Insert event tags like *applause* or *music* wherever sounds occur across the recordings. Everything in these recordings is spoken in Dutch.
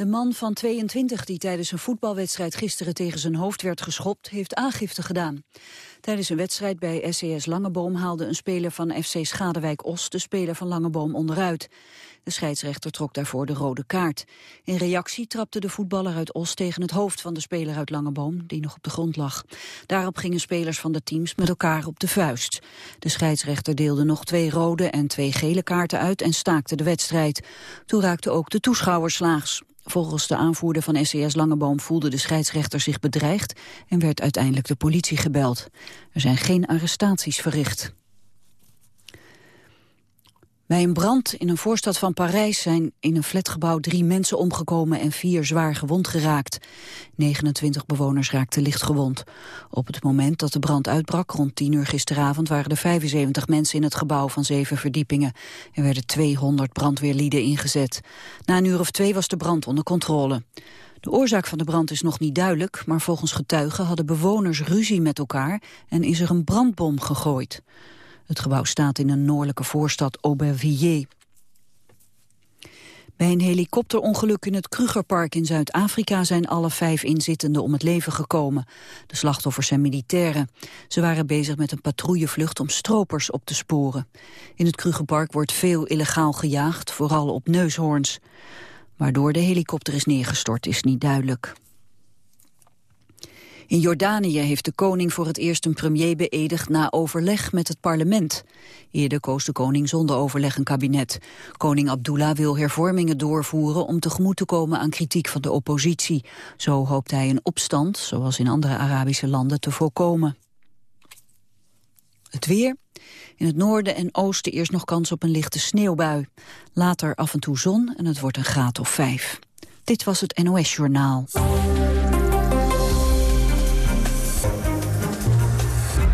De man van 22 die tijdens een voetbalwedstrijd gisteren tegen zijn hoofd werd geschopt, heeft aangifte gedaan. Tijdens een wedstrijd bij SES Langeboom haalde een speler van FC Schadewijk-Os de speler van Langeboom onderuit. De scheidsrechter trok daarvoor de rode kaart. In reactie trapte de voetballer uit Os tegen het hoofd van de speler uit Langeboom, die nog op de grond lag. Daarop gingen spelers van de teams met elkaar op de vuist. De scheidsrechter deelde nog twee rode en twee gele kaarten uit en staakte de wedstrijd. Toen raakten ook de toeschouwers slaags. Volgens de aanvoerder van SES Langeboom voelde de scheidsrechter zich bedreigd en werd uiteindelijk de politie gebeld. Er zijn geen arrestaties verricht. Bij een brand in een voorstad van Parijs zijn in een flatgebouw drie mensen omgekomen en vier zwaar gewond geraakt. 29 bewoners raakten licht gewond. Op het moment dat de brand uitbrak, rond 10 uur gisteravond, waren er 75 mensen in het gebouw van zeven verdiepingen. Er werden 200 brandweerlieden ingezet. Na een uur of twee was de brand onder controle. De oorzaak van de brand is nog niet duidelijk, maar volgens getuigen hadden bewoners ruzie met elkaar en is er een brandbom gegooid. Het gebouw staat in een noordelijke voorstad Aubervilliers. Bij een helikopterongeluk in het Krugerpark in Zuid-Afrika zijn alle vijf inzittenden om het leven gekomen. De slachtoffers zijn militairen. Ze waren bezig met een patrouillevlucht om stropers op te sporen. In het Krugerpark wordt veel illegaal gejaagd, vooral op neushoorns. Waardoor de helikopter is neergestort is niet duidelijk. In Jordanië heeft de koning voor het eerst een premier beëdigd na overleg met het parlement. Eerder koos de koning zonder overleg een kabinet. Koning Abdullah wil hervormingen doorvoeren om tegemoet te komen aan kritiek van de oppositie. Zo hoopt hij een opstand, zoals in andere Arabische landen, te voorkomen. Het weer. In het noorden en oosten eerst nog kans op een lichte sneeuwbui. Later af en toe zon en het wordt een graad of vijf. Dit was het NOS Journaal.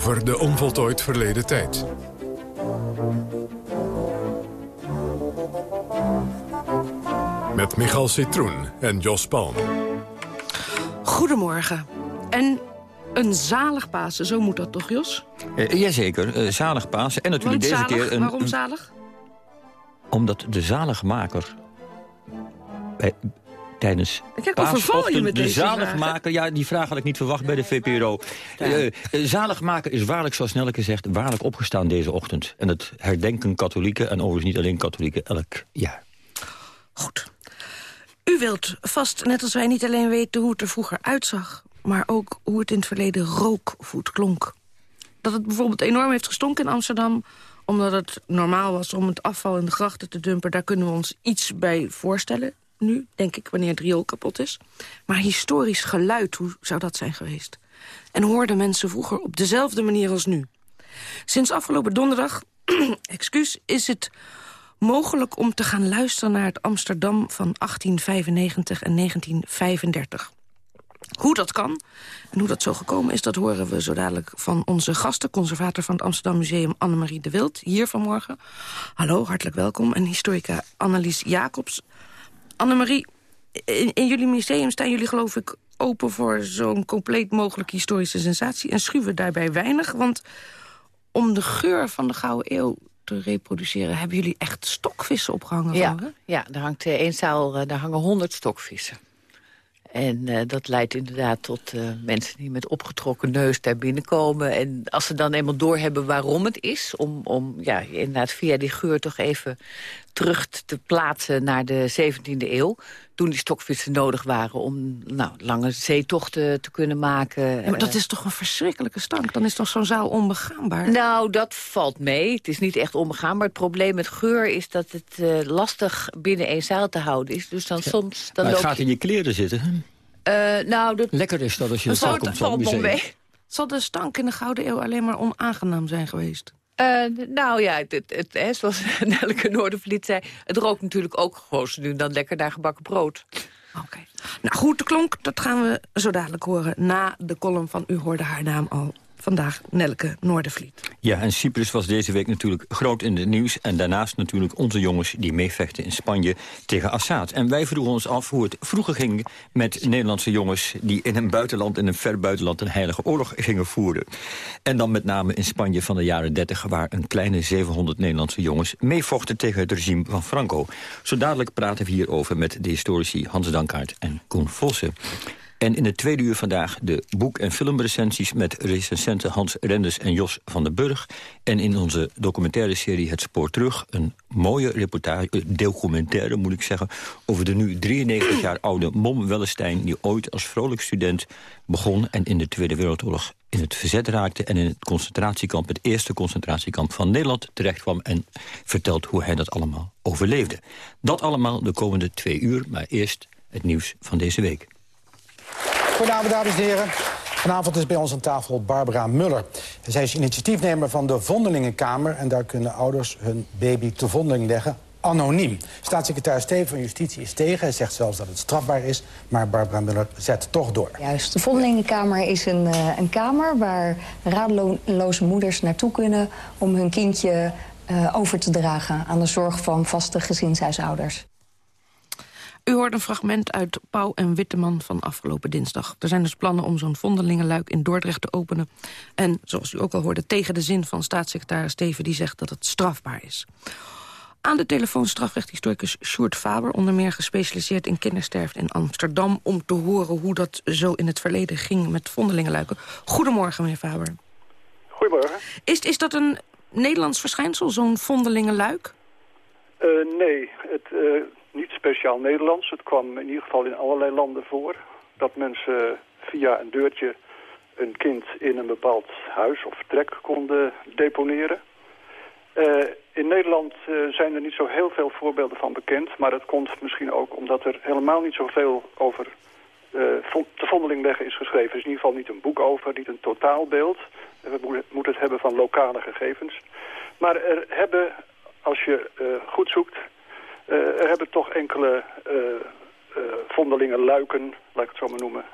Over de onvoltooid verleden tijd. Met Michal Citroen en Jos Palm. Goedemorgen. En een zalig Pasen, zo moet dat toch, Jos? Uh, jazeker, uh, zalig Pasen. En natuurlijk Want deze zalig? keer... Een, Waarom een- zalig? omdat de zaligmaker... Bij, tijdens Kijk, je met de zaligmaker... Ja, die vraag had ik niet verwacht bij de VPRO. Eh, eh, zaligmaker is waarlijk, zoals Nelleke zegt... waarlijk opgestaan deze ochtend. En het herdenken katholieken, en overigens niet alleen katholieken... elk jaar. Goed. U wilt vast, net als wij, niet alleen weten hoe het er vroeger uitzag... maar ook hoe het in het verleden rookvoet klonk. Dat het bijvoorbeeld enorm heeft gestonken in Amsterdam... omdat het normaal was om het afval in de grachten te dumpen... daar kunnen we ons iets bij voorstellen nu, denk ik, wanneer het riool kapot is. Maar historisch geluid, hoe zou dat zijn geweest? En hoorden mensen vroeger op dezelfde manier als nu? Sinds afgelopen donderdag *clears throat* excuus, is het mogelijk om te gaan luisteren naar het Amsterdam van 1895 en 1935. Hoe dat kan en hoe dat zo gekomen is, dat horen we zo dadelijk van onze gasten. Conservator van het Amsterdam Museum Annemarie de Wild, hier vanmorgen. Hallo, hartelijk welkom. En historica Annelies Jacobs. Annemarie, in, in jullie museum staan jullie geloof ik open voor zo'n compleet mogelijke historische sensatie. En schuwen daarbij weinig, want om de geur van de Gouden Eeuw te reproduceren... hebben jullie echt stokvissen opgehangen Ja, hè? ja daar hangt eh, één zaal, eh, daar hangen honderd stokvissen. En eh, dat leidt inderdaad tot eh, mensen die met opgetrokken neus daar binnenkomen. En als ze dan eenmaal doorhebben waarom het is... om, om ja, inderdaad via die geur toch even terug te plaatsen naar de 17e eeuw... toen die stokvissen nodig waren om nou, lange zeetochten te kunnen maken. Ja, maar dat Eh, is toch een verschrikkelijke stank? Dan is toch zo'n zaal onbegaanbaar? nou, dat valt mee. Het is niet echt omgegaan. Maar het probleem met geur is dat het eh, lastig binnen één zaal te houden is. Dus dan soms... Dan Maar het gaat je- in je kleren zitten. Eh, nou, dat Lekker is dat als je dat het valt, komt van museum. mee. Zal de stank in de Gouden Eeuw alleen maar onaangenaam zijn geweest? Uh, nou ja, het, het, het, zoals *laughs* Nelke Noordervliet zei... het rookt natuurlijk ook gewoon nu dan lekker naar gebakken brood. Oké. Nou goed, de klonk, dat gaan we zo dadelijk horen... na de column van U hoorde haar naam al Vandaag Nelke Noordervliet. Ja, en Cyprus was deze week natuurlijk groot in het nieuws. En daarnaast natuurlijk onze jongens die meevechten in Spanje tegen Assad. En wij vroegen ons af hoe het vroeger ging met Nederlandse jongens... die in een buitenland, in een ver buitenland, een heilige oorlog gingen voeren. En dan met name in Spanje van de jaren 30... waar een kleine 700 Nederlandse jongens meevochten tegen het regime van Franco. Zo dadelijk praten we hierover met de historici Hans Dankaart en Koen Vossen. En in het tweede uur vandaag de boek- en filmrecensies... met recensenten Hans Renders en Jos van den Burg. En in onze documentaire serie Het Spoor Terug... een mooie reportage, eh, documentaire moet ik zeggen... over de nu 93 jaar oude Mom Wellestein... die ooit als vrolijk student begon... en in de Tweede Wereldoorlog in het verzet raakte... en in het concentratiekamp, het eerste concentratiekamp van Nederland terechtkwam... en vertelt hoe hij dat allemaal overleefde. Dat allemaal de komende twee uur, maar eerst het nieuws van deze week. Goedenavond, dames en heren. Vanavond is bij ons aan tafel Barbara Muller. Zij is initiatiefnemer van de Vondelingenkamer... en daar kunnen ouders hun baby te vondeling leggen anoniem. Staatssecretaris Steven van Justitie is tegen. Hij zegt zelfs dat het strafbaar is. Maar Barbara Muller zet toch door. Juist. De Vondelingenkamer is een, uh, een kamer waar radeloze moeders naartoe kunnen... om hun kindje uh, over te dragen aan de zorg van vaste gezinshuishouders. U hoort een fragment uit Pauw en Witteman van afgelopen dinsdag. Er zijn dus plannen om zo'n vondelingenluik in Dordrecht te openen. En, zoals u ook al hoorde, tegen de zin van staatssecretaris Steven... die zegt dat het strafbaar is. Aan de telefoon strafrechthistoricus Sjoerd Faber... onder meer gespecialiseerd in kindersterfte in Amsterdam... om te horen hoe dat zo in het verleden ging met vondelingenluiken. Goedemorgen, meneer Faber. Goedemorgen. Is, is dat een Nederlands verschijnsel, zo'n vondelingenluik? Uh, nee, het, uh, niet speciaal Nederlands. Het kwam in ieder geval in allerlei landen voor. Dat mensen via een deurtje een kind in een bepaald huis of vertrek konden deponeren. Uh, in Nederland uh, zijn er niet zo heel veel voorbeelden van bekend. Maar dat komt misschien ook omdat er helemaal niet zoveel over uh, te vondeling leggen is geschreven. Er is in ieder geval niet een boek over, niet een totaalbeeld. We moeten het hebben van lokale gegevens. Maar er hebben, als je goed zoekt, eh, er hebben toch enkele eh, eh, vondelingen luiken, laat ik het zo maar noemen,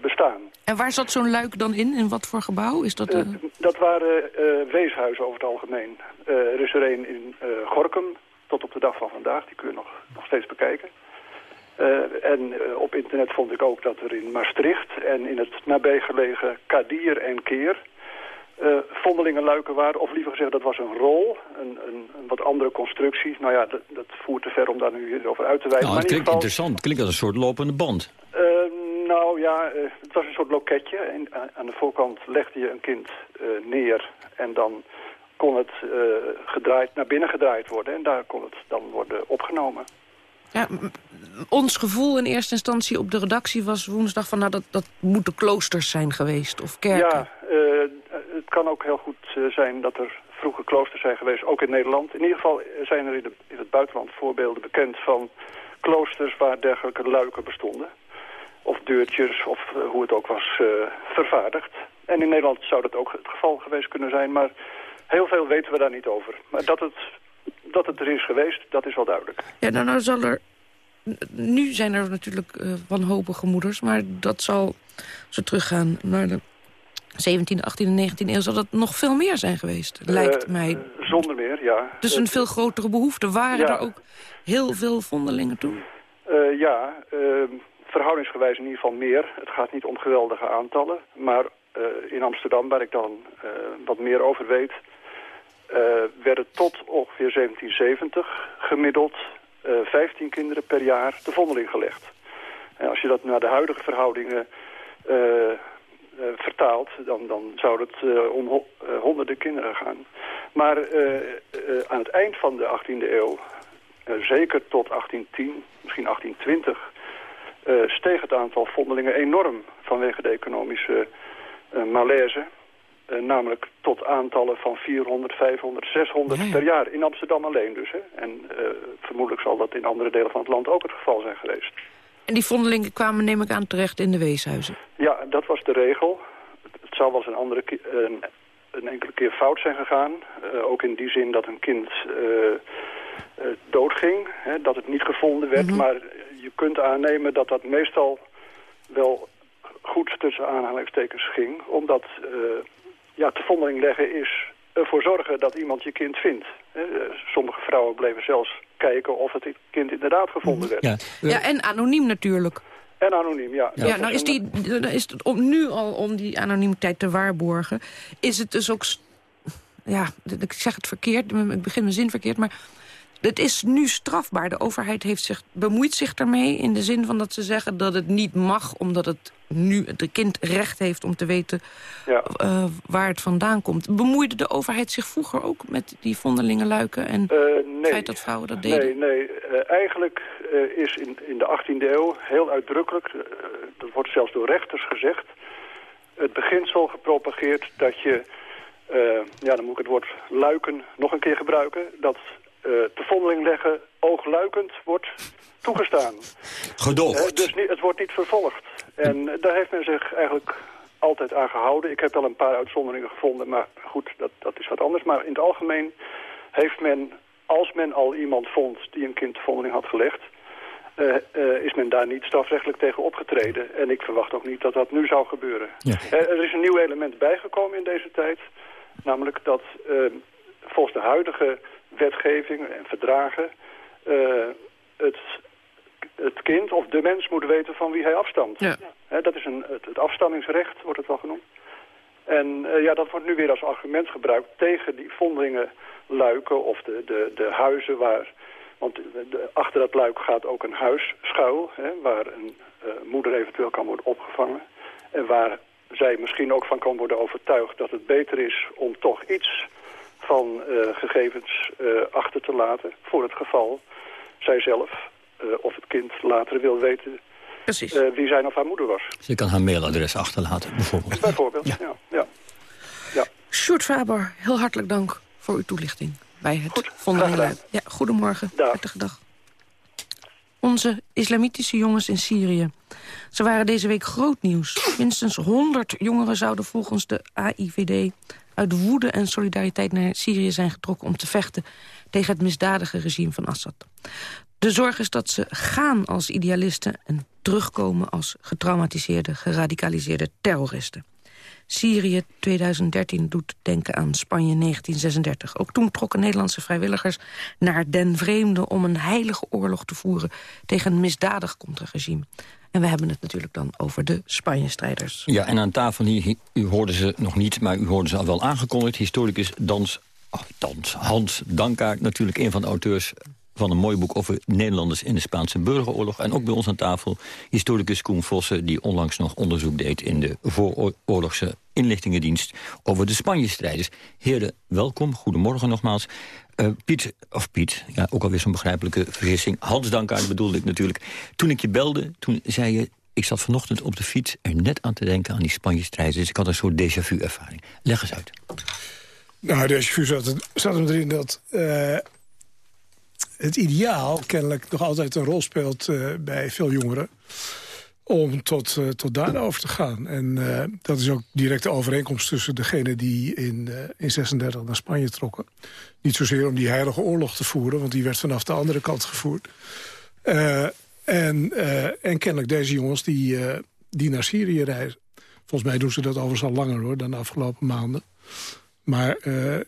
bestaan. En waar zat zo'n luik dan in? In wat voor gebouw? Is dat, dat waren weeshuizen over het algemeen. er is er een in Gorkum, tot op de dag van vandaag. Die kun je nog, nog steeds bekijken. en op internet vond ik ook dat er in Maastricht en in het nabijgelegen Kadir en Keer uh, vondelingenluiken waren. Of liever gezegd, dat was een rol, een, een, een wat andere constructie. Nou ja, dat, dat, voert te ver om daar nu over uit te wijzen. Nou, het klinkt geval, interessant. Het klinkt als een soort lopende band. Uh, nou ja, uh, het was een soort loketje. En aan de voorkant legde je een kind neer en dan kon het gedraaid, naar binnen gedraaid worden. En daar kon het dan worden opgenomen. Ja, ons gevoel in eerste instantie op de redactie was woensdag van... nou, dat, dat moeten kloosters zijn geweest of kerken. Ja, het kan ook heel goed eh, zijn dat er vroeger kloosters zijn geweest, ook in Nederland. In ieder geval zijn er in, het buitenland voorbeelden bekend van kloosters waar dergelijke luiken bestonden. Of deurtjes, of eh, hoe het ook was uh, vervaardigd. En in Nederland zou dat ook het geval geweest kunnen zijn, maar heel veel weten we daar niet over. Maar dat het, dat het er is geweest, dat is wel duidelijk. Ja, nou, nou zal er... Nu zijn er natuurlijk wanhopige moeders, maar dat zal, ze teruggaan naar de 17e, 18e en 19e eeuw zal dat nog veel meer zijn geweest, lijkt uh, mij. Zonder meer, ja. Dus een veel grotere behoefte. Waren ja. er ook heel veel vondelingen toen? Uh, ja, uh, verhoudingsgewijs in ieder geval meer. Het gaat niet om geweldige aantallen. Maar in Amsterdam, waar ik dan wat meer over weet... werden tot ongeveer 1770 gemiddeld 15 kinderen per jaar de vondeling gelegd. En als je dat naar de huidige verhoudingen uh, vertaald, dan, dan zou het uh, om ho uh, honderden kinderen gaan. Maar aan het eind van de 18e eeuw, zeker tot 1810, misschien 1820... steeg het aantal vondelingen enorm vanwege de economische malaise. namelijk tot aantallen van 400, 500, 600 ja, ja. per jaar. In Amsterdam alleen dus. Hè? En vermoedelijk zal dat in andere delen van het land ook het geval zijn geweest. En die vondelingen kwamen, neem ik aan, terecht in de weeshuizen? Ja, dat was de regel. Het zou wel eens een andere, een een enkele keer fout zijn gegaan. ook in die zin dat een kind doodging, hè, dat het niet gevonden werd. Mhm. Maar je kunt aannemen dat dat meestal wel goed tussen aanhalingstekens ging. Omdat ja, te vondeling leggen is ervoor zorgen dat iemand je kind vindt. Sommige vrouwen bleven zelfs kijken of het kind inderdaad gevonden werd. Ja, ja en anoniem natuurlijk. En anoniem, ja. Ja, nou is, die, is het om, nu al om die anonimiteit te waarborgen... is het dus ook... Ja, ik zeg het verkeerd, ik begin mijn zin verkeerd... maar het is nu strafbaar. De overheid heeft zich, bemoeit zich daarmee in de zin van dat ze zeggen dat het niet mag... omdat het nu het kind recht heeft om te weten ja. uh, waar het vandaan komt. Bemoeide de overheid zich vroeger ook met die vondelingenluiken... en uh, nee. het feit dat vrouwen dat deden? Nee, nee. Uh, eigenlijk is in, in de 18e eeuw heel uitdrukkelijk... dat wordt zelfs door rechters gezegd... het beginsel gepropageerd dat je... ja, dan moet ik het woord luiken nog een keer gebruiken... dat te vondeling leggen oogluikend wordt toegestaan. Gedoogd. dus niet, het wordt niet vervolgd. En daar heeft men zich eigenlijk altijd aan gehouden. Ik heb wel een paar uitzonderingen gevonden, maar goed, dat, dat is wat anders. Maar in het algemeen heeft men, als men al iemand vond die een kind vondeling had gelegd... Uh, uh, is men daar niet strafrechtelijk tegen opgetreden. En ik verwacht ook niet dat dat nu zou gebeuren. Ja. Uh, er is een nieuw element bijgekomen in deze tijd. Namelijk dat volgens de huidige wetgeving en verdragen... het het kind of de mens moet weten van wie hij afstamt. Ja. dat is een, het, afstammingsrecht, wordt het wel genoemd. En uh, ja, dat wordt nu weer als argument gebruikt tegen die vondelingen luiken of de, de, de huizen waar... Want de, achter dat luik gaat ook een huis schuil, hè, waar een uh, moeder eventueel kan worden opgevangen. En waar zij misschien ook van kan worden overtuigd dat het beter is om toch iets van uh, gegevens achter te laten voor het geval zijzelf eh, of het kind later wil weten Precies. Uh, wie zijn of haar moeder was. Ze kan haar mailadres achterlaten, bijvoorbeeld. Bijvoorbeeld, ja. ja, ja. ja. Sjoerd Faber, heel hartelijk dank voor uw toelichting bij het Vondelingluik. Ja, goedemorgen, dag. harttige dag. Onze islamitische jongens in Syrië. Ze waren deze week groot nieuws. Minstens 100 jongeren zouden volgens de AIVD uit woede en solidariteit naar Syrië zijn getrokken om te vechten tegen het misdadige regime van Assad. De zorg is dat ze gaan als idealisten en terugkomen als getraumatiseerde, geradicaliseerde terroristen. Syrië 2013 doet denken aan Spanje 1936. Ook toen trokken Nederlandse vrijwilligers naar den vreemde... om een heilige oorlog te voeren tegen een misdadig contraregime. En we hebben het natuurlijk dan over de Spanje-strijders. Ja, en aan tafel hier, u hoorde ze nog niet, maar u hoorde ze al wel aangekondigd. Historicus Dans, oh, Dans Hans Dankaart, natuurlijk een van de auteurs van een mooi boek over Nederlanders in de Spaanse burgeroorlog. En ook bij ons aan tafel historicus Koen Vossen... die onlangs nog onderzoek deed in de vooroorlogse inlichtingendienst... over de Spanje-strijders. Heren, welkom. Goedemorgen nogmaals. Uh, Piet, of Piet, ja, ook alweer zo'n begrijpelijke vergissing. Hans Dankaart bedoelde ik natuurlijk. Toen ik je belde, toen zei je... ik zat vanochtend op de fiets er net aan te denken aan die Spanje-strijders. Dus ik had een soort déjà vu-ervaring. Leg eens uit. Nou, déjà vu zat, zat erin dat... Uh, het ideaal kennelijk nog altijd een rol speelt uh, bij veel jongeren om tot, uh, tot daar over te gaan. En uh, dat is ook direct de overeenkomst tussen degene die in, in 36 naar Spanje trokken. Niet zozeer om die heilige oorlog te voeren, want die werd vanaf de andere kant gevoerd. en, en kennelijk deze jongens die, die naar Syrië reizen. Volgens mij doen ze dat overigens al langer hoor, dan de afgelopen maanden. Maar uh, uh,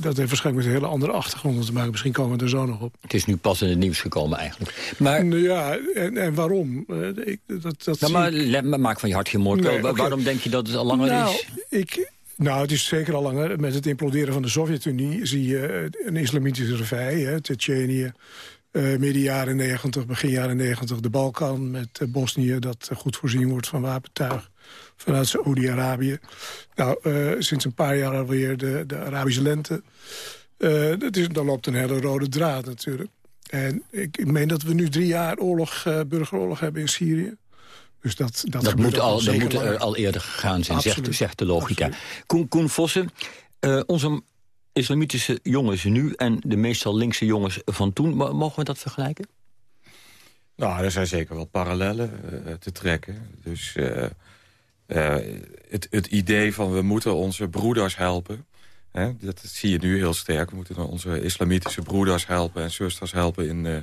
dat heeft waarschijnlijk met een hele andere achtergronden te maken. Misschien komen we er zo nog op. Het is nu pas in het nieuws gekomen eigenlijk. Maar... Nou ja, en, en waarom? Uh, ik, dat, dat nou, maar maak van je hart geen moord. Nee, okay. Waarom denk je dat het al langer nou, is? Ik, nou, het is zeker al langer. Met het imploderen van de Sovjet-Unie zie je een islamitische revij. Tsjetsjenië, uh, midden jaren 90, begin jaren 90 de Balkan met uh, Bosnië... dat goed voorzien wordt van wapentuig vanuit Saoedi-Arabië. Nou, uh, sinds een paar jaar alweer de, de Arabische lente. Uh, dat is, dan loopt een hele rode draad natuurlijk. En ik, ik meen dat we nu drie jaar oorlog, uh, burgeroorlog hebben in Syrië. Dus dat, dat, dat moet, al, dat moet er al eerder gegaan zijn, zegt, zegt, de logica. Koen, Koen Vossen, onze islamitische jongens nu... en de meestal linkse jongens van toen, mogen we dat vergelijken? Nou, er zijn zeker wel parallellen te trekken. Dus het, het idee van we moeten onze broeders helpen... Hè, dat zie je nu heel sterk. We moeten onze islamitische broeders helpen en zusters helpen in, uh,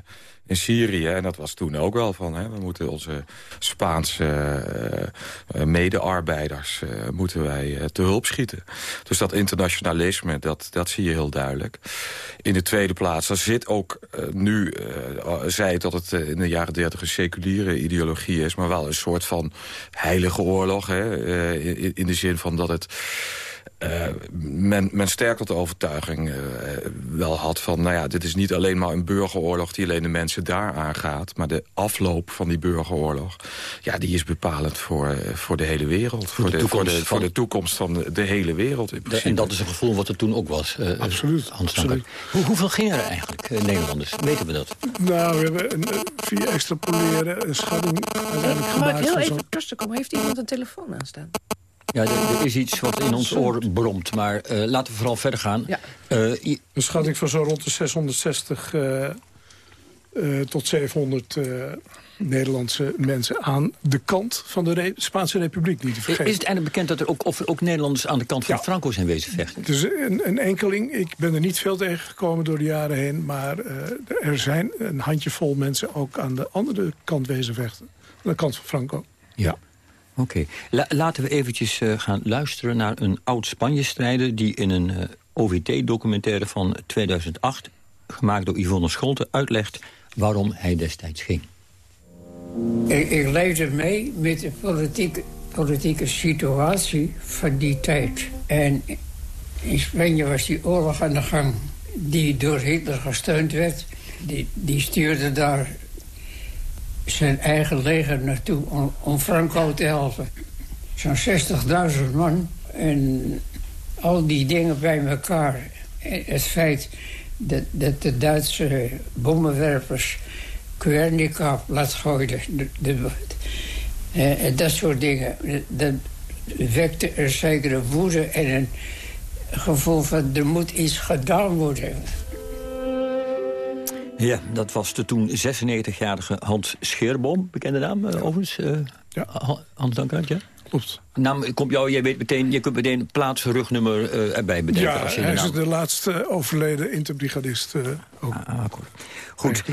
in Syrië. En dat was toen ook wel van, hè, we moeten onze Spaanse uh, medearbeiders moeten wij te hulp schieten. Dus dat internationalisme, dat, dat zie je heel duidelijk. In de tweede plaats, er zit ook nu, zei dat het in de jaren dertig een seculiere ideologie is... maar wel een soort van heilige oorlog, hè, in de zin van dat het uh, men, men sterk tot de overtuiging uh, wel had van... nou ja, dit is niet alleen maar een burgeroorlog die alleen de mensen daar aangaat... maar de afloop van die burgeroorlog, ja, die is bepalend voor, uh, voor de hele wereld. Voor, de, voor, de, voor, de, voor de toekomst van de, de hele wereld in principe. En dat is een gevoel wat er toen ook was. absoluut. absoluut. Hoe, hoeveel gingen er eigenlijk, Nederlanders? Weten we dat? Nou, we hebben een, via extrapoleren een schatting uiteindelijk gemaakt. Maar heel even tussenkomen, heeft iemand een telefoon aanstaan? Ja, er, er, is iets wat in ons oor bromt, maar uh, laten we vooral verder gaan. Ja. Uh, een schatting van zo rond de 660 uh, tot 700 Nederlandse mensen aan de kant van de Re Spaanse Republiek, niet te vergeten. Is het eindelijk bekend dat er ook, of er ook Nederlanders aan de kant van ja. Franco zijn wezen vechten? Dus een, een, enkeling, ik ben er niet veel tegengekomen door de jaren heen... maar er zijn een handjevol mensen ook aan de andere kant wezen vechten. Aan de kant van Franco. Ja. Oké. Laten we eventjes uh, gaan luisteren naar een oud-Spanje-strijder... die in een uh, OVT-documentaire van 2008, gemaakt door Yvonne Scholte... uitlegt waarom hij destijds ging. Ik, ik leefde mee met de politieke, politieke situatie van die tijd. En in Spanje was die oorlog aan de gang... die door Hitler gesteund werd. Die, die stuurde daar zijn eigen leger naartoe om, om Franco te helpen. Zo'n 60.000 man en al die dingen bij elkaar. Het feit dat, dat de Duitse bommenwerpers Guernica laat gooien. De, eh, dat soort dingen. Dat wekte er zekere woede en een gevoel van er moet iets gedaan worden. Ja, dat was de toen 96-jarige Hans Scheerboom. Bekende naam, uh, overigens. Uh, ja. Hans Dankert, ja? Klopt. Naam komt jou, jij weet meteen, je kunt meteen plaats, rugnummer uh, erbij bedenken. Ja, als je hij is de laatste overleden interbrigadist. ook. Ah, goed. goed.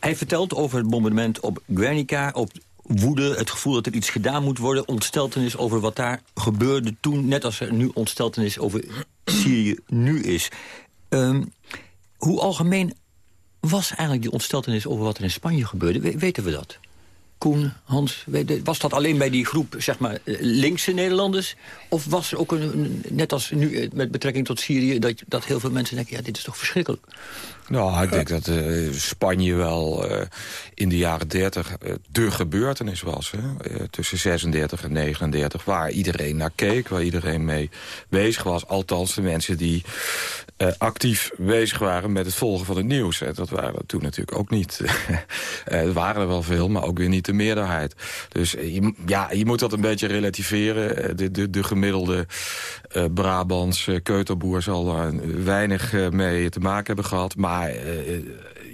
hij vertelt over het bombardement op Guernica, op woede, het gevoel dat er iets gedaan moet worden... ontsteltenis over wat daar gebeurde toen... net als er nu ontsteltenis over Syrië nu is. Um, hoe algemeen was eigenlijk die ontsteltenis over wat er in Spanje gebeurde? weten we dat? Koen, Hans, was dat alleen bij die groep zeg maar, linkse Nederlanders? Of was er ook, een, net als nu eh, met betrekking tot Syrië... dat, dat heel veel mensen denken, ja, dit is toch verschrikkelijk? Nou, ik denk dat uh, Spanje wel in de jaren 30 uh, de gebeurtenis was. Hè? tussen 36 en 39, waar iedereen naar keek, waar iedereen mee bezig was. Althans, de mensen die actief bezig waren met het volgen van het nieuws. Hè? Dat waren toen natuurlijk ook niet. *laughs* er waren er wel veel, maar ook weer niet de meerderheid. Dus je, ja, je moet dat een beetje relativeren. De, de, de gemiddelde Brabantse keuterboer zal er weinig mee te maken hebben gehad. Maar uh,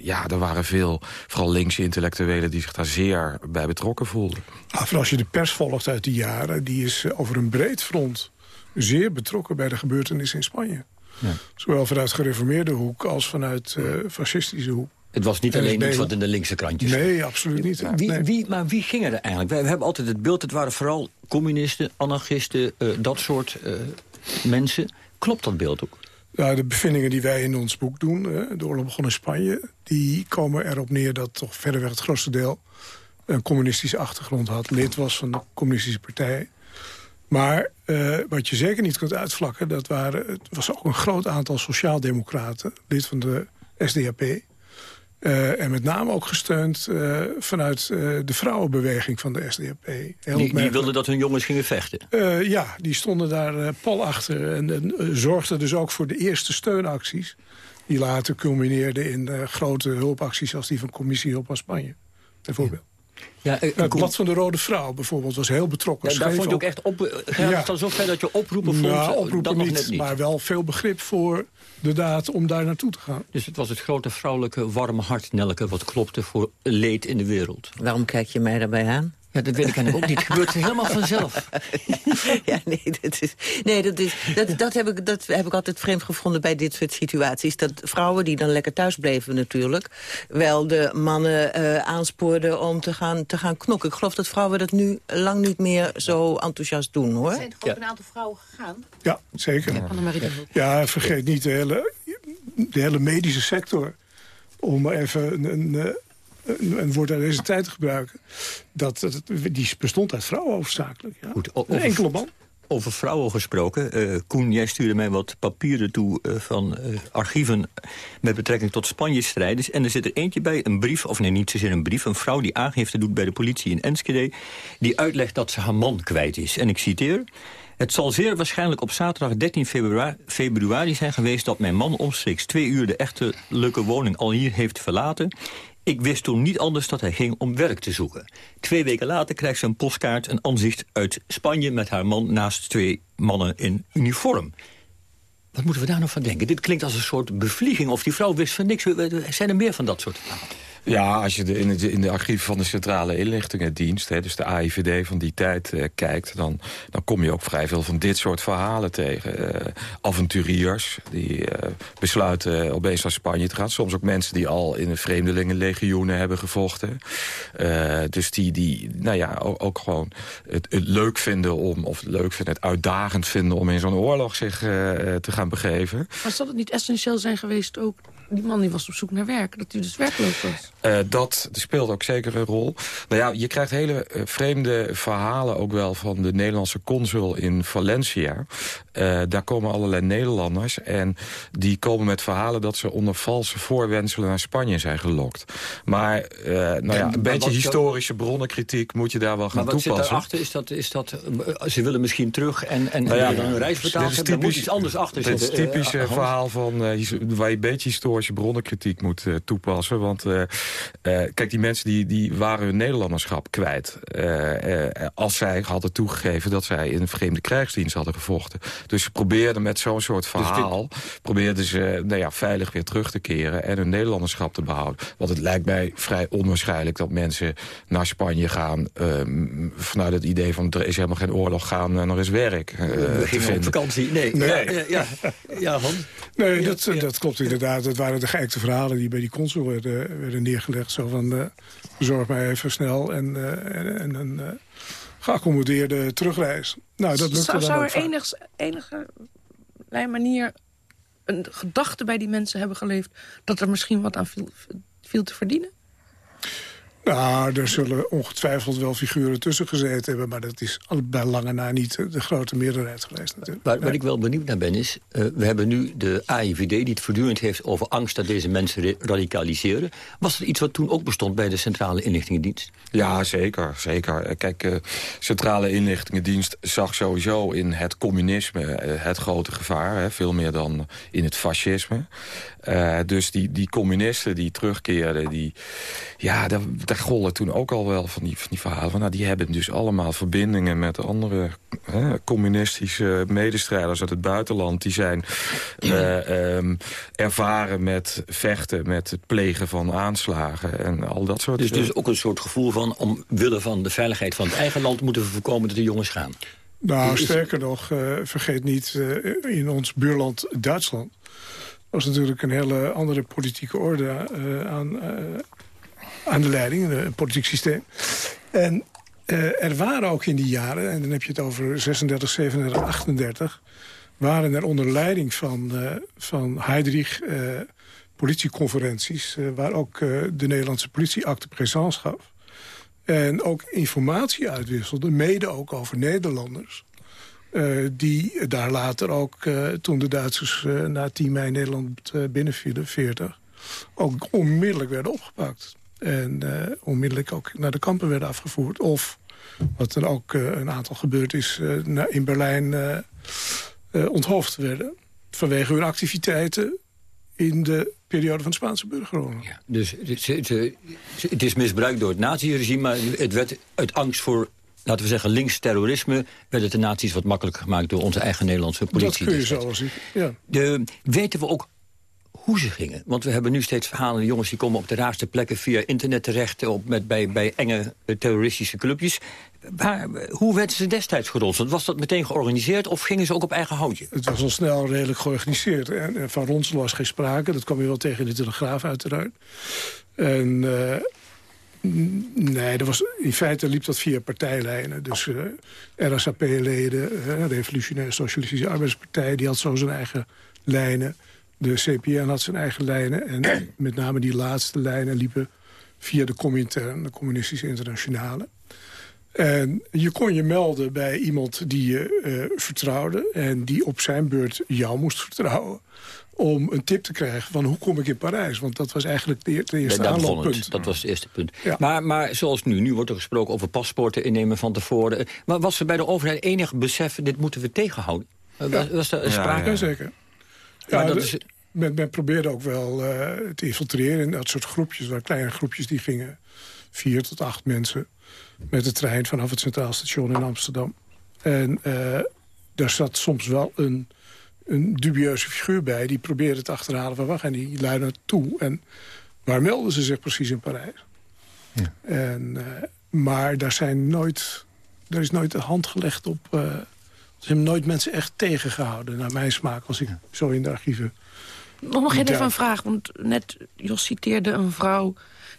ja, er waren veel, vooral linkse intellectuelen... die zich daar zeer bij betrokken voelden. Als je de pers volgt uit die jaren... die is eh, over een breed front zeer betrokken bij de gebeurtenissen in Spanje. Ja. Zowel vanuit gereformeerde hoek als vanuit uh, fascistische hoek. Het was niet alleen iets wat in de linkse krantjes Nee, absoluut niet. Wie, nee. wie, maar wie ging er eigenlijk? Wij hebben altijd het beeld, het waren vooral communisten, anarchisten... Uh, dat soort uh, mensen. Klopt dat beeld ook? Nou, de bevindingen die wij in ons boek doen, de oorlog begon in Spanje... die komen erop neer dat toch verderweg het grootste deel... een communistische achtergrond had, lid was van de communistische partij. Maar uh, wat je zeker niet kunt uitvlakken... dat waren, het was ook een groot aantal sociaaldemocraten, lid van de SDAP... Uh, en met name ook gesteund uh, vanuit uh, de vrouwenbeweging van de SDAP. Heel die, die wilden dat hun jongens gingen vechten? ja, die stonden daar pal achter. En, en zorgden dus ook voor de eerste steunacties. Die later culmineerden in grote hulpacties als die van Commissie Hulp aan Spanje. Bijvoorbeeld. Ja, het Blad van de Rode Vrouw bijvoorbeeld was heel betrokken. Ja, daar vond je ook echt op. Gaat ja. het dan zo ver dat je oproepen vond? Nou, oproepen niet, niet, maar wel veel begrip voor de daad om daar naartoe te gaan. Dus het was het grote vrouwelijke warme hart, Nelke... wat klopte voor leed in de wereld. Waarom kijk je mij daarbij aan? Ja, dat weet ik eigenlijk ook niet. Het gebeurt helemaal vanzelf. *laughs* ja, nee, dat, is, nee dat, is, dat, dat, heb ik, dat heb ik altijd vreemd gevonden bij dit soort situaties. Dat vrouwen die dan lekker thuis bleven natuurlijk... wel de mannen uh, aanspoorden om te gaan, te gaan knokken. Ik geloof dat vrouwen dat nu lang niet meer zo enthousiast doen, hoor. Er zijn toch ook een aantal vrouwen gegaan? Ja, zeker. Ja, ja vergeet niet de hele, de hele medische sector om even een, een, een woord uit deze tijd te gebruiken... Dat, dat, die bestond uit vrouwen hoofdzakelijk. Ja. Goed, een enkele man. Over vrouwen gesproken. Uh, Koen, jij stuurde mij wat papieren toe uh, van uh, archieven... met betrekking tot Spanje-strijders. En er zit er eentje bij, een brief, of nee, niet zozeer een brief... een vrouw die aangifte doet bij de politie in Enschede... die uitlegt dat ze haar man kwijt is. En ik citeer... Het zal zeer waarschijnlijk op zaterdag 13 februari, februari zijn geweest... dat mijn man omstreeks twee uur de echtelijke woning al hier heeft verlaten. Ik wist toen niet anders dat hij ging om werk te zoeken. Twee weken later krijgt ze een postkaart, een aanzicht uit Spanje... met haar man naast twee mannen in uniform. Wat moeten we daar nog van denken? Dit klinkt als een soort bevlieging of die vrouw wist van niks. Zijn er meer van dat soort? Ja, als je de, in, de, in de archieven van de Centrale Inlichtingendienst... Hè, dus de AIVD van die tijd uh, kijkt... Dan, dan kom je ook vrij veel van dit soort verhalen tegen. Uh, avonturiers die uh, besluiten opeens naar Spanje te gaan. Soms ook mensen die al in de vreemdelingenlegioenen hebben gevochten. dus die, die nou ja, ook, gewoon het, leuk vinden om... of leuk vinden, het uitdagend vinden om in zo'n oorlog zich te gaan begeven. Maar zal het niet essentieel zijn geweest ook die man die was op zoek naar werk. Dat hij dus werkloos was. Uh, dat speelt ook zeker een rol. Nou ja, je krijgt hele uh, vreemde verhalen ook wel van de Nederlandse consul in Valencia. Uh, daar komen allerlei Nederlanders. En die komen met verhalen dat ze onder valse voorwenselen naar Spanje zijn gelokt. Maar nou ja, een beetje historische bronnenkritiek moet je daar wel gaan toepassen. Maar wat zit daarachter? Is dat, is dat, ze willen misschien terug en, en, nou ja, en een reis betaald hebben? Er moet iets anders achter zitten. Het is typisch verhaal van, waar je een beetje historisch je bronnenkritiek moet toepassen. Want kijk, die mensen die, die waren hun Nederlanderschap kwijt. als zij hadden toegegeven dat zij in een vreemde krijgsdienst hadden gevochten. Dus ze probeerden met zo'n soort dus verhaal... probeerden ze nou ja, veilig weer terug te keren en hun Nederlanderschap te behouden. Want het lijkt mij vrij onwaarschijnlijk dat mensen naar Spanje gaan... Ehm, vanuit het idee van er is helemaal geen oorlog, gaan en er is werk. We gingen op vakantie, nee. nee. Ja, ja, ja, Nee, dat, dat klopt inderdaad. Dat waren de geëikte verhalen die bij die consul werden, werden neergelegd. Zo van, uh, zorg mij even snel en, uh, en, en een uh, geaccommodeerde terugreis. Nou, dat lukte zou, dan zou er enige, enige manier een gedachte bij die mensen hebben geleefd... dat er misschien wat aan viel, viel te verdienen? Nou, er zullen ongetwijfeld wel figuren tussen gezeten hebben... maar dat is bij lange na niet de grote meerderheid geweest natuurlijk. Waar, waar ik wel benieuwd naar ben is... Uh, we hebben nu de AIVD die het voortdurend heeft over angst... dat deze mensen radicaliseren. Was er iets wat toen ook bestond bij de Centrale Inlichtingendienst? Ja, zeker. zeker. Kijk, uh, Centrale Inlichtingendienst zag sowieso in het communisme... Uh, het grote gevaar, hè, veel meer dan in het fascisme. dus die, die communisten die terugkeerden... Die, ja, daar, daar gollen toen ook al wel van die, van die verhalen. Van, nou, die hebben dus allemaal verbindingen met andere hè, communistische medestrijders uit het buitenland. Die zijn uh, um, ervaren met vechten, met het plegen van aanslagen en al dat soort Dus, dus ook een soort gevoel van, omwille van de veiligheid van het eigen land... moeten we voorkomen dat de jongens gaan. Nou, sterker nog, uh, vergeet niet, uh, in ons buurland Duitsland was natuurlijk een hele andere politieke orde uh, aan, uh, aan de leiding, het politiek systeem. En uh, er waren ook in die jaren, en dan heb je het over 36, 37, 38... waren er onder leiding van, uh, van Heydrich uh, politieconferenties... waar ook de Nederlandse politie acte présence gaf. En ook informatie uitwisselde, mede ook over Nederlanders... die daar later ook, toen de Duitsers na 10 mei Nederland binnenvielen, 40... ook onmiddellijk werden opgepakt. En uh, onmiddellijk ook naar de kampen werden afgevoerd. Of, wat er ook uh, een aantal gebeurd is, uh, in Berlijn onthoofd werden. Vanwege hun activiteiten in de periode van de Spaanse burgeroorlog. Ja, dus het is misbruikt door het naziregime, maar het werd uit angst voor laten we zeggen, links terrorisme... werden de nazi's wat makkelijker gemaakt door onze eigen Nederlandse politie. Dat kun je zo zien, ja. De, weten we ook hoe ze gingen. Want we hebben nu steeds verhalen, jongens die komen op de raarste plekken... via internet terecht op, met, bij, bij enge eh, terroristische clubjes. Maar, hoe werden ze destijds geronseld? Was dat meteen georganiseerd of gingen ze ook op eigen houtje? Het was al snel redelijk georganiseerd. En, van ronselen was geen sprake. Dat kwam je wel tegen in de Telegraaf uiteraard. En... Uh, Nee, er was, in feite liep dat via partijlijnen. Dus uh, RSAP-leden, uh, Revolutionaire Socialistische Arbeidspartij... die had zo zijn eigen lijnen. De CPN had zijn eigen lijnen. En *clears throat* met name die laatste lijnen liepen via de Comintern... de Communistische Internationale. En je kon je melden bij iemand die je uh, vertrouwde... en die op zijn beurt jou moest vertrouwen om een tip te krijgen van hoe kom ik in Parijs. Want dat was eigenlijk de, eerste aanlooppunt. Dat was het eerste punt. Maar, maar zoals nu, nu wordt er gesproken over paspoorten innemen van tevoren. Maar was er bij de overheid enig besef, dit moeten we tegenhouden? Ja. Was, was er sprake? Ja, zeker. Ja, dat is... men, men, probeerde ook wel uh, te infiltreren in dat soort groepjes. waar kleine groepjes die gingen vier tot acht mensen... met de trein vanaf het Centraal Station in Amsterdam. En uh, daar zat soms wel een een dubieuze figuur bij. Die probeerde het achterhalen van wacht. En die luidde naartoe. En waar melden ze zich precies in Parijs? Ja. En, uh, maar daar, zijn nooit, daar is nooit de hand gelegd op... Ze hebben nooit mensen echt tegengehouden, naar mijn smaak... als ik zo in de archieven... Nog, nog even een vraag, want net Jos citeerde een vrouw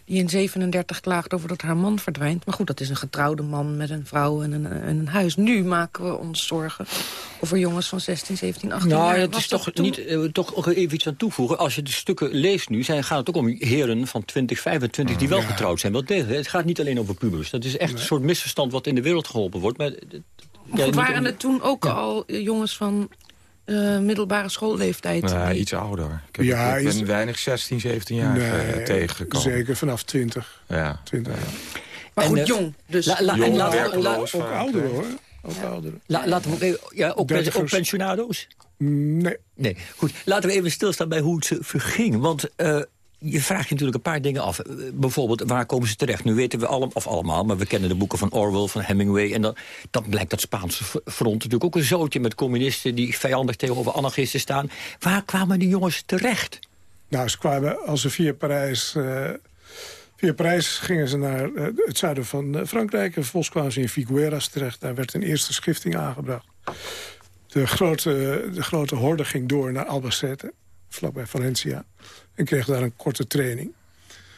die in 37 klaagt over dat haar man verdwijnt. Maar goed, dat is een getrouwde man met een vrouw en een, en een huis. Nu maken we ons zorgen over jongens van 16, 17, 18 nou, jaar. het is toch, niet, uh, toch even iets aan toevoegen. Als je de stukken leest nu, zijn, gaat het ook om heren van 20, 25... die wel getrouwd zijn. Wel degelijk. Het gaat niet alleen over pubers. Dat is echt een soort misverstand wat in de wereld geholpen wordt. Maar, ja, waren het toen ook al jongens van uh, middelbare schoolleeftijd. Ja, iets ouder. Ik, heb, ja, ik ben weinig 16, 17 jaar nee, uh, tegengekomen. Zeker vanaf 20. Ja. 20. Ja. Maar en, goed, uh, jong. Dus la, la, jong, la, la, ook ouder hoor. Ook. La, laten we even, ja, ook, ook pensionado's? Nee. Nee, goed. Laten we even stilstaan bij hoe het ze verging. Want je vraagt je natuurlijk een paar dingen af. Eh, bijvoorbeeld, waar komen ze terecht? Nu weten we allemaal, of allemaal, maar we kennen de boeken van Orwell, van Hemingway... en dan, blijkt dat Spaanse front natuurlijk ook een zootje... met communisten die vijandig tegenover anarchisten staan. Waar kwamen die jongens terecht? Nou, ze kwamen, als ze via Parijs... Uh, via Parijs gingen ze naar uh, het zuiden van Frankrijk... en vervolgens kwamen ze in Figueras terecht. Daar werd een eerste schifting aangebracht. De grote, de grote horde ging door naar Albacete, vlakbij Valencia en kreeg daar een korte training.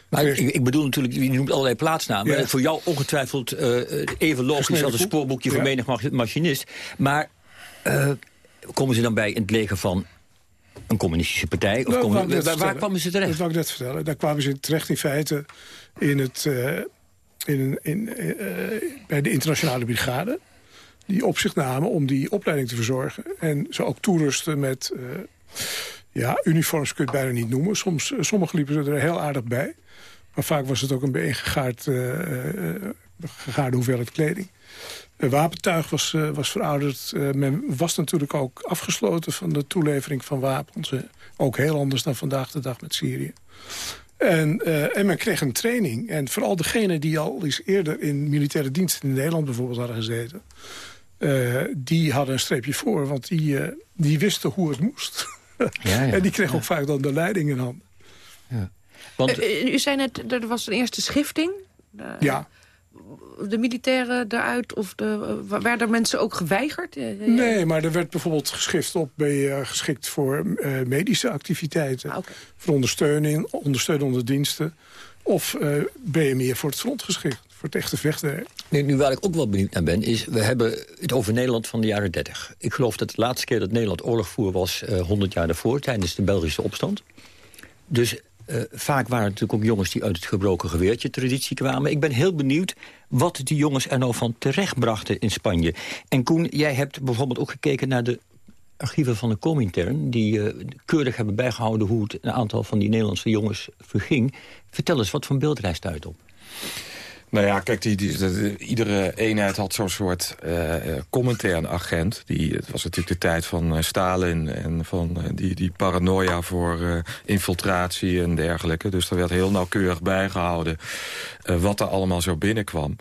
Maar ik, ik, bedoel natuurlijk, je noemt allerlei plaatsnamen. Ja. Voor jou ongetwijfeld uh, even logisch als een spoorboekje voor menig machinist. Maar uh, komen ze dan bij in het leger van een communistische partij? Of nou, komen, waar, waar, kwamen ze terecht? Dat wou ik net vertellen. Daar kwamen ze terecht in feite in het, uh, in, in, bij de internationale brigade. Die op zich namen om die opleiding te verzorgen. En ze ook toerusten met ja, uniforms kun je het bijna niet noemen. Soms, eh, sommige liepen ze er heel aardig bij. Maar vaak was het ook een bijeengegaard uh, gegaarde hoeveelheid kleding. Het wapentuig was, was verouderd. Men was natuurlijk ook afgesloten van de toelevering van wapens. Ook heel anders dan vandaag de dag met Syrië. En, en men kreeg een training. En vooral degenen die al eens eerder in militaire dienst in Nederland bijvoorbeeld hadden gezeten... die hadden een streepje voor, want die, die wisten hoe het moest. *laughs* Ja, ja. En die kreeg ook vaak dan de leiding in handen. Ja. Want... U zei net, er was een eerste schifting. ja. De militairen eruit, of de, werden mensen ook geweigerd? Nee, maar er werd bijvoorbeeld geschift op... ben je geschikt voor uh, medische activiteiten. Ah, okay. Voor ondersteuning, ondersteunende diensten. Of uh, ben je meer voor het front geschikt, voor het echte vechtwerk. Nee, nu waar ik ook wel benieuwd naar ben, is... we hebben het over Nederland van de jaren 30. Ik geloof dat de laatste keer dat Nederland oorlog voer was... Uh, 100 jaar daarvoor, tijdens de Belgische opstand. Dus uh, vaak waren het natuurlijk ook jongens die uit het gebroken geweertje traditie kwamen. Ik ben heel benieuwd wat die jongens er nou van terecht brachten in Spanje. En Koen, jij hebt bijvoorbeeld ook gekeken naar de archieven van de Comintern... die uh, keurig hebben bijgehouden hoe het een aantal van die Nederlandse jongens verging. Vertel eens, wat voor beeld rijst uit op? Nou ja, kijk, die, iedere eenheid had zo'n soort uh, agent. Die, het was natuurlijk de tijd van uh, Stalin en van die, die paranoia voor infiltratie en dergelijke. Dus er werd heel nauwkeurig bijgehouden wat er allemaal zo binnenkwam.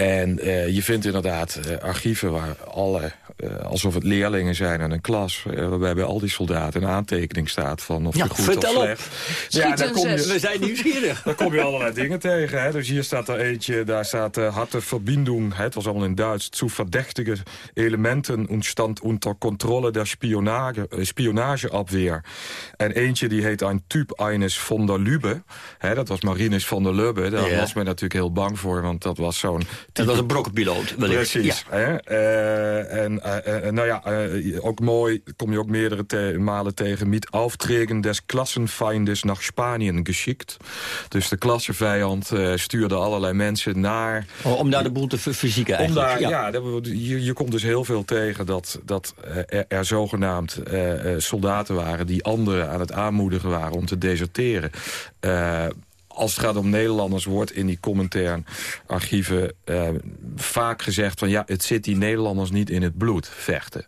En je vindt inderdaad archieven waar alle, alsof het leerlingen zijn aan een klas... waarbij bij al die soldaten een aantekening staat van of ja, je goed of slecht. Ja, daar kom je, we zijn nieuwsgierig. *laughs* Daar kom je allerlei dingen tegen. Hè. Dus hier staat er eentje, daar staat uh, harte verbindung. Hè, het was allemaal in Duits. Zu verdächtige elementen ontstand onder controle der spionage, spionageabweer. En eentje die heet een typ eines von der Lübe. Hè, dat was Marinus van der Lubbe. Daar was men natuurlijk heel bang voor, want dat was zo'n... Dat was een brokkenpiloot. Precies. Ja. Hè? Uh, en uh, nou ja, ook mooi, kom je ook meerdere te malen tegen... Mit Auftregen des Klassenfeindes nach Spanien geschikt. Dus de klassenvijand stuurde allerlei mensen naar... Oh, om daar de boel te fysieken eigenlijk. Daar, ja, ja je, je komt dus heel veel tegen dat, dat er, er zogenaamd soldaten waren... die anderen aan het aanmoedigen waren om te deserteren. Als het gaat om Nederlanders wordt in die commentaire archieven uh, vaak gezegd van ja, het zit die Nederlanders niet in het bloed, vechten.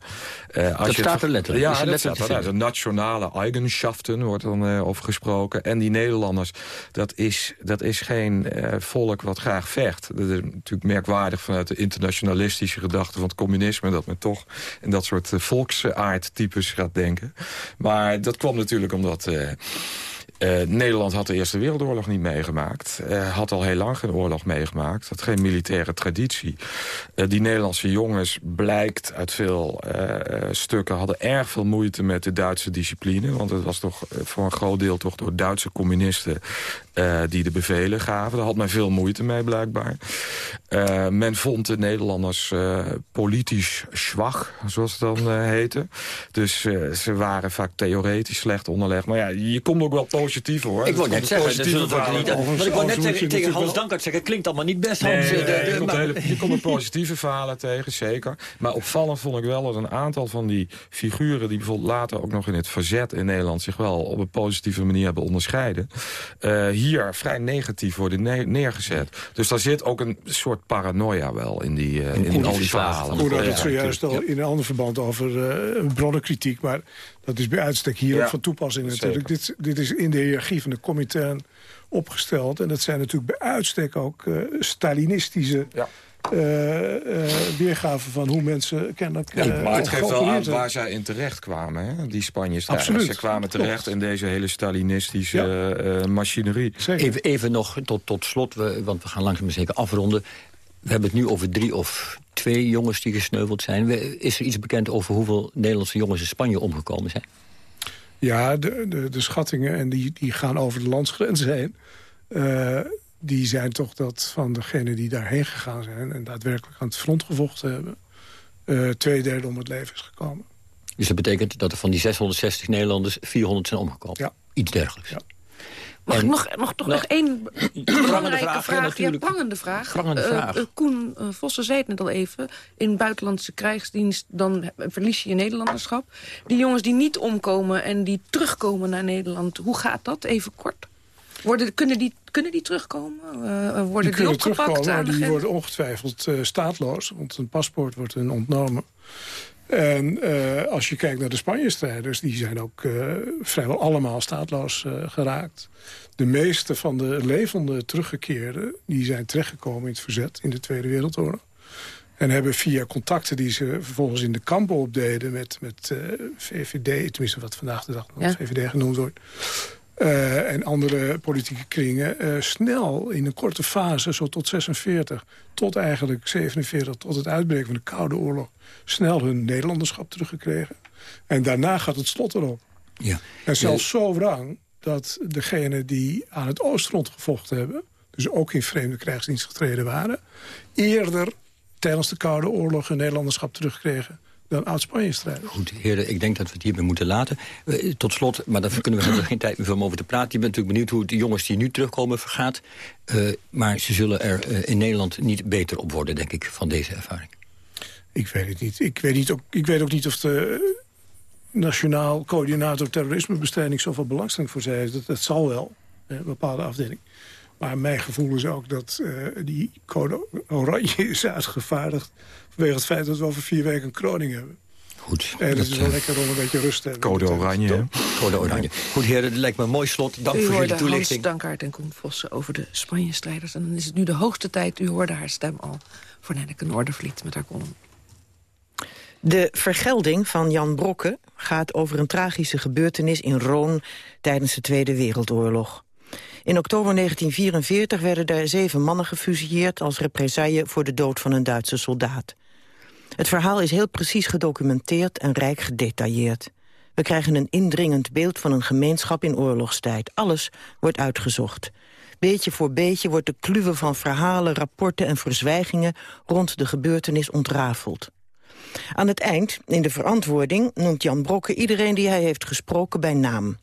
Uh, als dat je staat er letterlijk. Ja, dat staat er. De nationale eigenschaften wordt dan uh, over gesproken. En die Nederlanders, dat is, dat is geen volk wat graag vecht. Dat is natuurlijk merkwaardig vanuit de internationalistische gedachte van het communisme... dat men toch in dat soort volksaardtypes gaat denken. Maar dat kwam natuurlijk omdat... Uh, Nederland had de Eerste Wereldoorlog niet meegemaakt. Uh, had al heel lang geen oorlog meegemaakt. Had geen militaire traditie. Uh, die Nederlandse jongens, blijkt uit veel stukken... hadden erg veel moeite met de Duitse discipline. Want het was toch voor een groot deel toch door Duitse communisten... die de bevelen gaven. Daar had men veel moeite mee, blijkbaar. men vond de Nederlanders politisch zwak, zoals het dan heette. Dus ze waren vaak theoretisch slecht onderlegd. Maar ja, je komt ook wel positief positief hoor. Ik wou net zeggen, dat zullen we niet... Maar ik wou net zeggen, tegen Hans Dankert zeggen, klinkt allemaal niet best, Hans. Nee, de, je, komt hele, je komt er positieve verhalen tegen, zeker. Maar opvallend vond ik wel dat een aantal van die figuren... die bijvoorbeeld later ook nog in het verzet in Nederland... zich wel op een positieve manier hebben onderscheiden... Uh, hier vrij negatief worden ne neergezet. Dus daar zit ook een soort paranoia wel in die, uh, in al die verhalen. Hoe dat het zojuist al in een ander verband over uh, bronnenkritiek... maar dat is bij uitstek hier ook van toepassing natuurlijk. Dit, dit is in de hiërarchie van de comité opgesteld. En dat zijn natuurlijk bij uitstek ook uh, Stalinistische... Ja. Uh, uh, weergaven van hoe mensen kennelijk... Ja, maar het geeft wel aan waar zij in terecht kwamen, hè? die Spanjers. Absoluut. Ze kwamen terecht in deze hele Stalinistische ja. machinerie. Even, even, nog tot, tot slot, we, want we gaan langzaam maar zeker afronden. We hebben het nu over drie of twee jongens die gesneuveld zijn. Is er iets bekend over hoeveel Nederlandse jongens in Spanje omgekomen zijn? Ja, de, de, de schattingen, en die, die gaan over de landsgrenzen heen... Uh, die zijn toch dat van degenen die daarheen gegaan zijn... en daadwerkelijk aan het front gevochten hebben... Uh, twee derde om het leven is gekomen. Dus dat betekent dat er van die 660 Nederlanders 400 zijn omgekomen? Ja. Iets dergelijks? Ja. Mag ik nog, nog, toch nog één belangrijke vraag? vraag ja, prangende vraag. Prangende uh, vraag. Uh, Koen uh, Vossen zei het net al even. In buitenlandse krijgsdienst dan verlies je je Nederlanderschap. Die jongens die niet omkomen en die terugkomen naar Nederland. Hoe gaat dat? Even kort. Worden, kunnen, die, kunnen die terugkomen? worden die, die opgepakt? Aan die worden ongetwijfeld staatloos. Want een paspoort wordt hun ontnomen. En uh, als je kijkt naar de Spanje-strijders... die zijn ook uh, vrijwel allemaal staatloos uh, geraakt. De meeste van de levende teruggekeerden... die zijn terechtgekomen in het verzet in de Tweede Wereldoorlog. En hebben via contacten die ze vervolgens in de kampen opdeden... met, met VVD, tenminste wat vandaag de dag ja. VVD genoemd wordt... Uh, en andere politieke kringen uh, snel in een korte fase, zo tot 46, tot eigenlijk 47, tot het uitbreken van de Koude Oorlog, snel hun Nederlanderschap teruggekregen. En daarna gaat het slot erop. Ja. En zelfs zo wrang dat degenen die aan het oostfront gevochten hebben... dus ook in vreemde krijgsdienst getreden waren... eerder tijdens de Koude Oorlog hun Nederlanderschap terugkregen dan oud-Spanje-strijders. Goed, heren, ik denk dat we het hierbij moeten laten. Uh, tot slot, maar daar kunnen we geen tijd meer om over te praten. Je bent natuurlijk benieuwd hoe het de jongens die nu terugkomen vergaat. Uh, maar ze zullen er uh, in Nederland niet beter op worden, denk ik, van deze ervaring. Ik weet het niet. Ik weet, niet ook, ik weet ook niet of de Nationaal Coördinator Terrorismebestrijding zoveel belangstelling voor zij heeft. Dat, dat zal wel, een bepaalde afdeling. Maar mijn gevoel is ook dat uh, die code oranje *laughs* is uitgevaardigd... vanwege het feit dat we over vier weken een kroning hebben. Goed. En het is wel lekker om een beetje rust te hebben. Code oranje? Code oranje. Goed, heren, dat lijkt me een mooi slot. Dank u voor jullie hoorde toelichting. Hans Dankaert en Koen Vossen over de Spanje-strijders. En dan is het nu de hoogste tijd, u hoorde haar stem al... voor Nenneke Noordervliet met haar column. De vergelding van Jan Brokke gaat over een tragische gebeurtenis in Roon tijdens de Tweede Wereldoorlog. In oktober 1944 werden er zeven mannen gefusilleerd als represaille voor de dood van een Duitse soldaat. Het verhaal is heel precies gedocumenteerd en rijk gedetailleerd. We krijgen een indringend beeld van een gemeenschap in oorlogstijd. Alles wordt uitgezocht. Beetje voor beetje wordt de kluwe van verhalen, rapporten en verzwijgingen rond de gebeurtenis ontrafeld. Aan het eind, in de verantwoording, noemt Jan Brokke iedereen die hij heeft gesproken bij naam.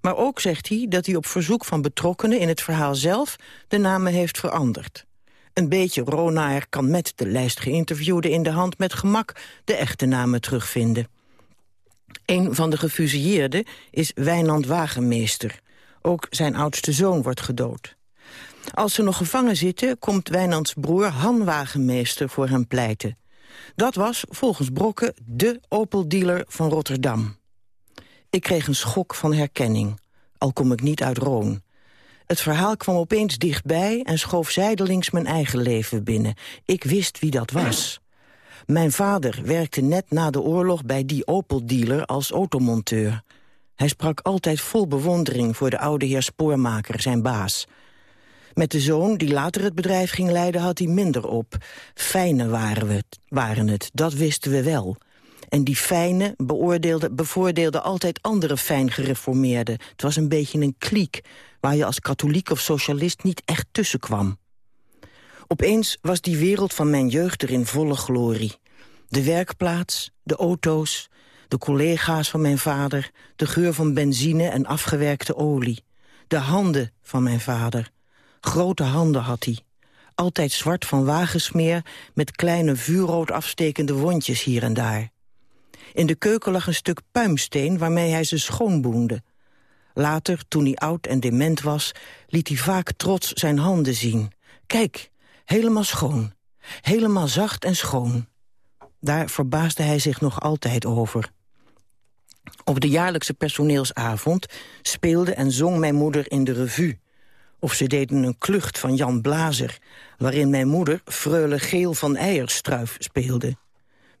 Maar ook zegt hij dat hij op verzoek van betrokkenen in het verhaal zelf de namen heeft veranderd. Een beetje Ronaar kan met de lijst geïnterviewden in de hand met gemak de echte namen terugvinden. Een van de gefusilleerden is Wijnand Wagenmeester. Ook zijn oudste zoon wordt gedood. Als ze nog gevangen zitten, komt Wijnands broer Han Wagenmeester voor hem pleiten. Dat was volgens Brokke de Opel-dealer van Rotterdam. Ik kreeg een schok van herkenning, al kom ik niet uit Roon. Het verhaal kwam opeens dichtbij en schoof zijdelings mijn eigen leven binnen. Ik wist wie dat was. Mijn vader werkte net na de oorlog bij die Opel-dealer als automonteur. Hij sprak altijd vol bewondering voor de oude heer Spoormaker, zijn baas. Met de zoon, die later het bedrijf ging leiden, had hij minder op. Fijne waren, we, waren het, dat wisten we wel. En die fijne beoordeelde, bevoordeelde altijd andere fijn gereformeerden. Het was een beetje een kliek, waar je als katholiek of socialist niet echt tussen kwam. Opeens was die wereld van mijn jeugd er in volle glorie. De werkplaats, de auto's, de collega's van mijn vader... de geur van benzine en afgewerkte olie. De handen van mijn vader. Grote handen had hij. Altijd zwart van wagensmeer met kleine vuurrood afstekende wondjes hier en daar. In de keuken lag een stuk puimsteen waarmee hij ze schoonboende. Later, toen hij oud en dement was, liet hij vaak trots zijn handen zien. Kijk, helemaal schoon. Helemaal zacht en schoon. Daar verbaasde hij zich nog altijd over. Op de jaarlijkse personeelsavond speelde en zong mijn moeder in de revue. Of ze deden een klucht van Jan Blazer... waarin mijn moeder Freule Geel van Eierstruif speelde.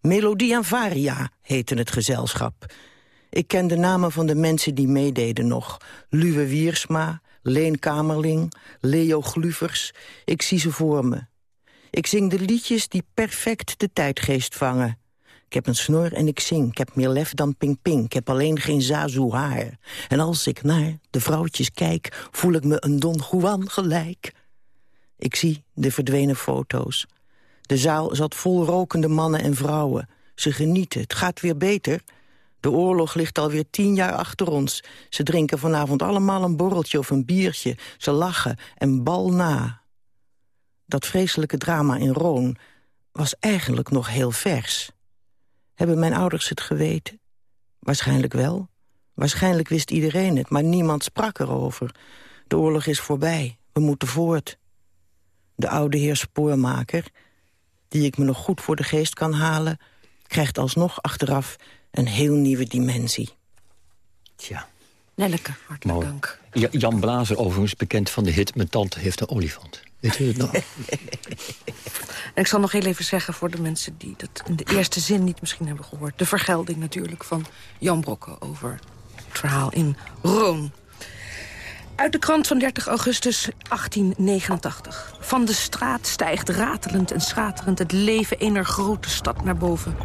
Melodie en Varia heette het gezelschap. Ik ken de namen van de mensen die meededen nog. Luwe Wiersma, Leen Kamerling, Leo Gluvers. Ik zie ze voor me. Ik zing de liedjes die perfect de tijdgeest vangen. Ik heb een snor en ik zing. Ik heb meer lef dan Ping Ping. Ik heb alleen geen zazu haar. En als ik naar de vrouwtjes kijk, voel ik me een Don Juan gelijk. Ik zie de verdwenen foto's. De zaal zat vol rokende mannen en vrouwen. Ze genieten, het gaat weer beter. De oorlog ligt alweer tien jaar achter ons. Ze drinken vanavond allemaal een borreltje of een biertje. Ze lachen en bal na. Dat vreselijke drama in Roon was eigenlijk nog heel vers. Hebben mijn ouders het geweten? Waarschijnlijk wel. Waarschijnlijk wist iedereen het, maar niemand sprak erover. De oorlog is voorbij, we moeten voort. De oude heer Spoormaker, die ik me nog goed voor de geest kan halen... krijgt alsnog achteraf een heel nieuwe dimensie. Tja. Nelleke, hartelijk Mooi. dank. Ja, Jan Blazer, overigens bekend van de hit... Mijn tante heeft een olifant. Weet u het nog? *laughs* En ik zal nog heel even zeggen voor de mensen die dat in de eerste zin niet misschien hebben gehoord. De vergelding natuurlijk van Jan Brokke over het verhaal in Roon. Uit de krant van 30 augustus 1889. Van de straat stijgt ratelend en schaterend het leven ener grote stad naar boven.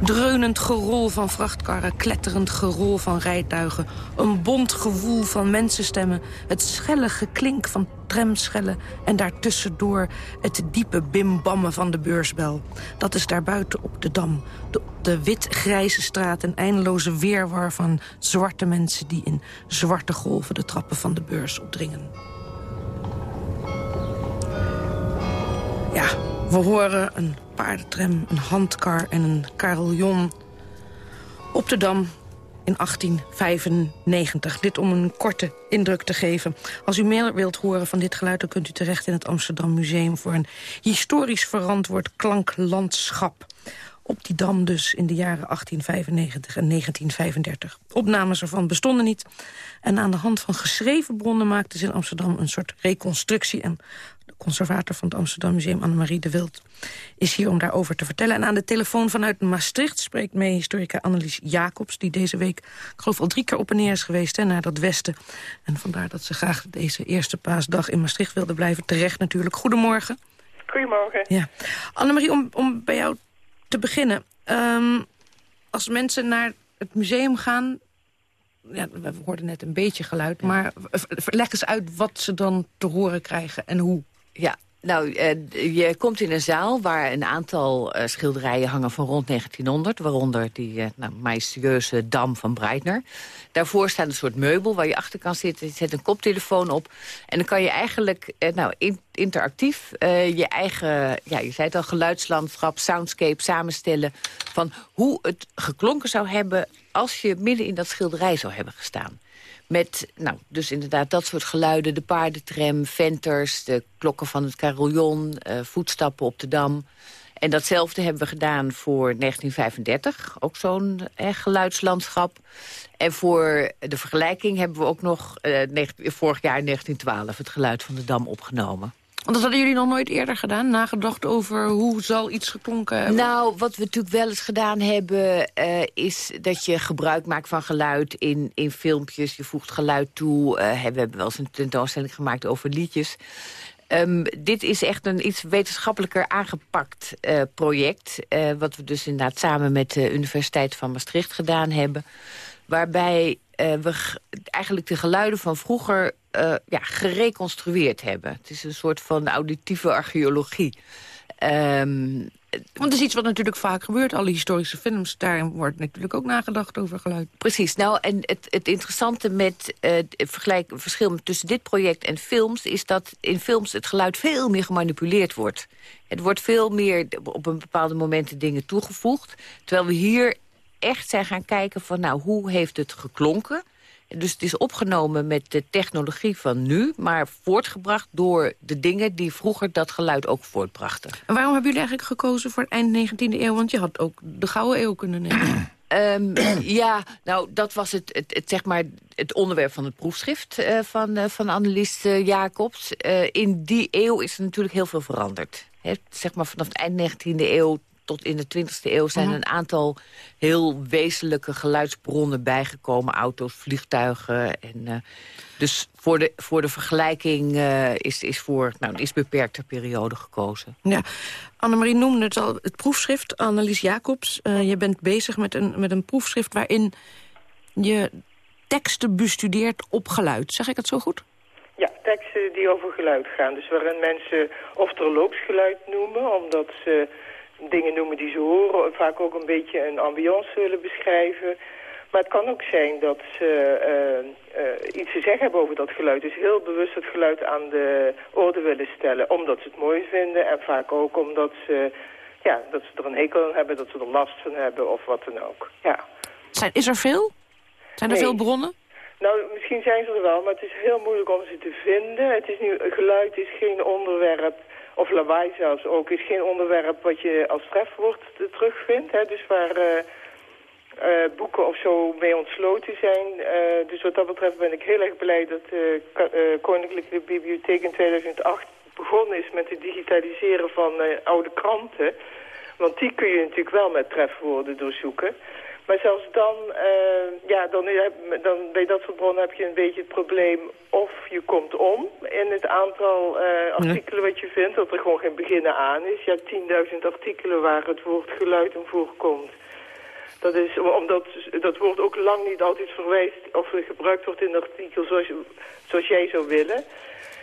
Dreunend gerol van vrachtkarren, kletterend gerol van rijtuigen... een bont gewoel van mensenstemmen... het schelle geklink van tramschellen... en daartussendoor het diepe bimbammen van de beursbel. Dat is daarbuiten op de Dam. De, de wit-grijze straat, een eindeloze weerwar van zwarte mensen... die in zwarte golven de trappen van de beurs opdringen. Ja, we horen een paardentram, een handkar en een carillon op de Dam in 1895. Dit om een korte indruk te geven. Als u meer wilt horen van dit geluid... dan kunt u terecht in het Amsterdam Museum... voor een historisch verantwoord klanklandschap. op die dam dus in de jaren 1895 en 1935. Opnames ervan bestonden niet. En aan de hand van geschreven bronnen maakten ze in Amsterdam een soort reconstructie. En conservator van het Amsterdam Museum, Annemarie de Wild, is hier om daarover te vertellen. En aan de telefoon vanuit Maastricht spreekt mee historica Annelies Jacobs... die deze week, ik geloof al drie keer op en neer is geweest hè, naar dat westen. En vandaar dat ze graag deze eerste paasdag in Maastricht wilde blijven. Terecht natuurlijk. Goedemorgen. Goedemorgen. Ja. Annemarie, om, om bij jou te beginnen. Ehm, als mensen naar het museum gaan... Ja, we hoorden net een beetje geluid, maar leg eens uit wat ze dan te horen krijgen en hoe. Ja, nou, eh, je komt in een zaal waar een aantal eh, schilderijen hangen van rond 1900. Waaronder die uh, nou, majestueuze dam van Breitner. Daarvoor staat een soort meubel waar je achter kan zitten. Je zet een koptelefoon op. En dan kan je eigenlijk nou, interactief je eigen, ja, je zei het al, geluidslandschap, soundscape samenstellen. Van hoe het geklonken zou hebben als je midden in dat schilderij zou hebben gestaan. Met, nou, dus inderdaad dat soort geluiden. De paardentram, venters, de klokken van het carillon, uh, voetstappen op de Dam. En datzelfde hebben we gedaan voor 1935. Ook zo'n eh, geluidslandschap. En voor de vergelijking hebben we ook nog eh, vorig jaar 1912 het geluid van de Dam opgenomen. Want dat hadden jullie nog nooit eerder gedaan? Nagedacht over hoe zal iets geklonken hebben? Nou, wat we natuurlijk wel eens gedaan hebben... Uh, is dat je gebruik maakt van geluid in, in filmpjes. Je voegt geluid toe. Uh, we hebben wel eens een tentoonstelling gemaakt over liedjes. Um, dit is echt een iets wetenschappelijker aangepakt uh, project. wat we dus inderdaad samen met de Universiteit van Maastricht gedaan hebben. Waarbij we eigenlijk de geluiden van vroeger uh, ja, gereconstrueerd hebben. Het is een soort van auditieve archeologie. Um, want het is iets wat natuurlijk vaak gebeurt. Alle historische films, daar wordt natuurlijk ook nagedacht over geluid. Precies. Nou, en het, het interessante met uh, het vergelijk, verschil tussen dit project en films... is dat in films het geluid veel meer gemanipuleerd wordt. Het wordt veel meer op een bepaalde momenten dingen toegevoegd. Terwijl we hier echt zijn gaan kijken van... nou, hoe heeft het geklonken... Dus het is opgenomen met de technologie van nu... maar voortgebracht door de dingen die vroeger dat geluid ook voortbrachten. En waarom hebben jullie eigenlijk gekozen voor het eind 19e eeuw? Want je had ook de Gouden Eeuw kunnen nemen. Um, *clears throat* ja, nou, dat was het, het, het, zeg maar het onderwerp van het proefschrift uh, van, uh, van Annelies uh, Jacobs. in die eeuw is er natuurlijk heel veel veranderd. He, zeg maar vanaf het eind 19e eeuw tot in de 20e eeuw zijn een aantal heel wezenlijke geluidsbronnen bijgekomen. Auto's, vliegtuigen. En, uh, dus voor de, voor de vergelijking uh, is, is voor nou, een is beperkte periode gekozen. Ja. Annemarie noemde het al, het proefschrift. Annelies Jacobs, uh, je bent bezig met een, met een proefschrift... waarin je teksten bestudeert op geluid. Zeg ik het zo goed? Ja, teksten die over geluid gaan. Dus waarin mensen of geluid noemen, omdat ze dingen noemen die ze horen. Vaak ook een beetje een ambiance willen beschrijven. Maar het kan ook zijn dat ze uh, uh, iets te zeggen hebben over dat geluid. Dus heel bewust het geluid aan de orde willen stellen. Omdat ze het mooi vinden. En vaak ook omdat ze, ja, dat ze er een hekel aan hebben. Dat ze er last van hebben of wat dan ook. Ja. Zijn, is er veel? Zijn er veel bronnen? Nou, misschien zijn ze er wel, maar het is heel moeilijk om ze te vinden. Het is nu, geluid is geen onderwerp of lawaai zelfs ook, is geen onderwerp wat je als trefwoord terugvindt. Hè? Dus waar uh, uh, boeken of zo mee ontsloten zijn. Dus wat dat betreft ben ik heel erg blij dat de Koninklijke Bibliotheek in 2008 begonnen is met het digitaliseren van oude kranten. Want die kun je natuurlijk wel met trefwoorden doorzoeken. Maar zelfs dan, uh, ja, dan, dan bij dat soort bronnen heb je een beetje het probleem of je komt om in het aantal uh, artikelen wat je vindt, dat er gewoon geen beginnen aan is. Ja, 10.000 artikelen waar het woord geluid in voorkomt. Dat is omdat dat woord ook lang niet altijd verwijst of gebruikt wordt in een artikel zoals, zoals jij zou willen.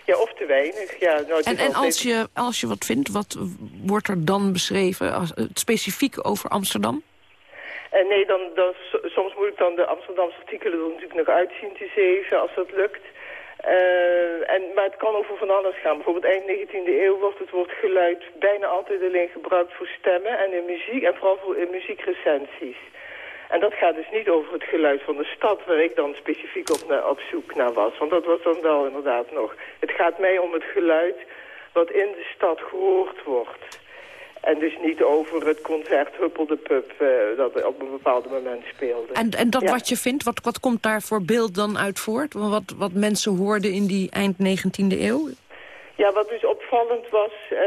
Ja, of te weinig. Ja, nou, en en als, je, als je wat vindt, wat wordt er dan beschreven als, specifiek over Amsterdam? En nee, dan, dan, soms moet ik dan de Amsterdamse artikelen er natuurlijk nog uitzien te zeven, als dat lukt. Uh, en, maar het kan over van alles gaan. Bijvoorbeeld eind 19e eeuw wordt het woord geluid bijna altijd alleen gebruikt voor stemmen en in muziek en vooral voor in muziekrecensies. En dat gaat dus niet over het geluid van de stad, waar ik dan specifiek op, op zoek naar was. Want dat was dan wel inderdaad nog. Het gaat mij om het geluid wat in de stad gehoord wordt. En dus niet over het concert Huppel de Pup uh, dat op een bepaald moment speelde. En, en dat wat je vindt, wat, wat komt daar voor beeld dan uit voort? Wat, wat mensen hoorden in die eind 19e eeuw? Ja, wat dus opvallend was uh,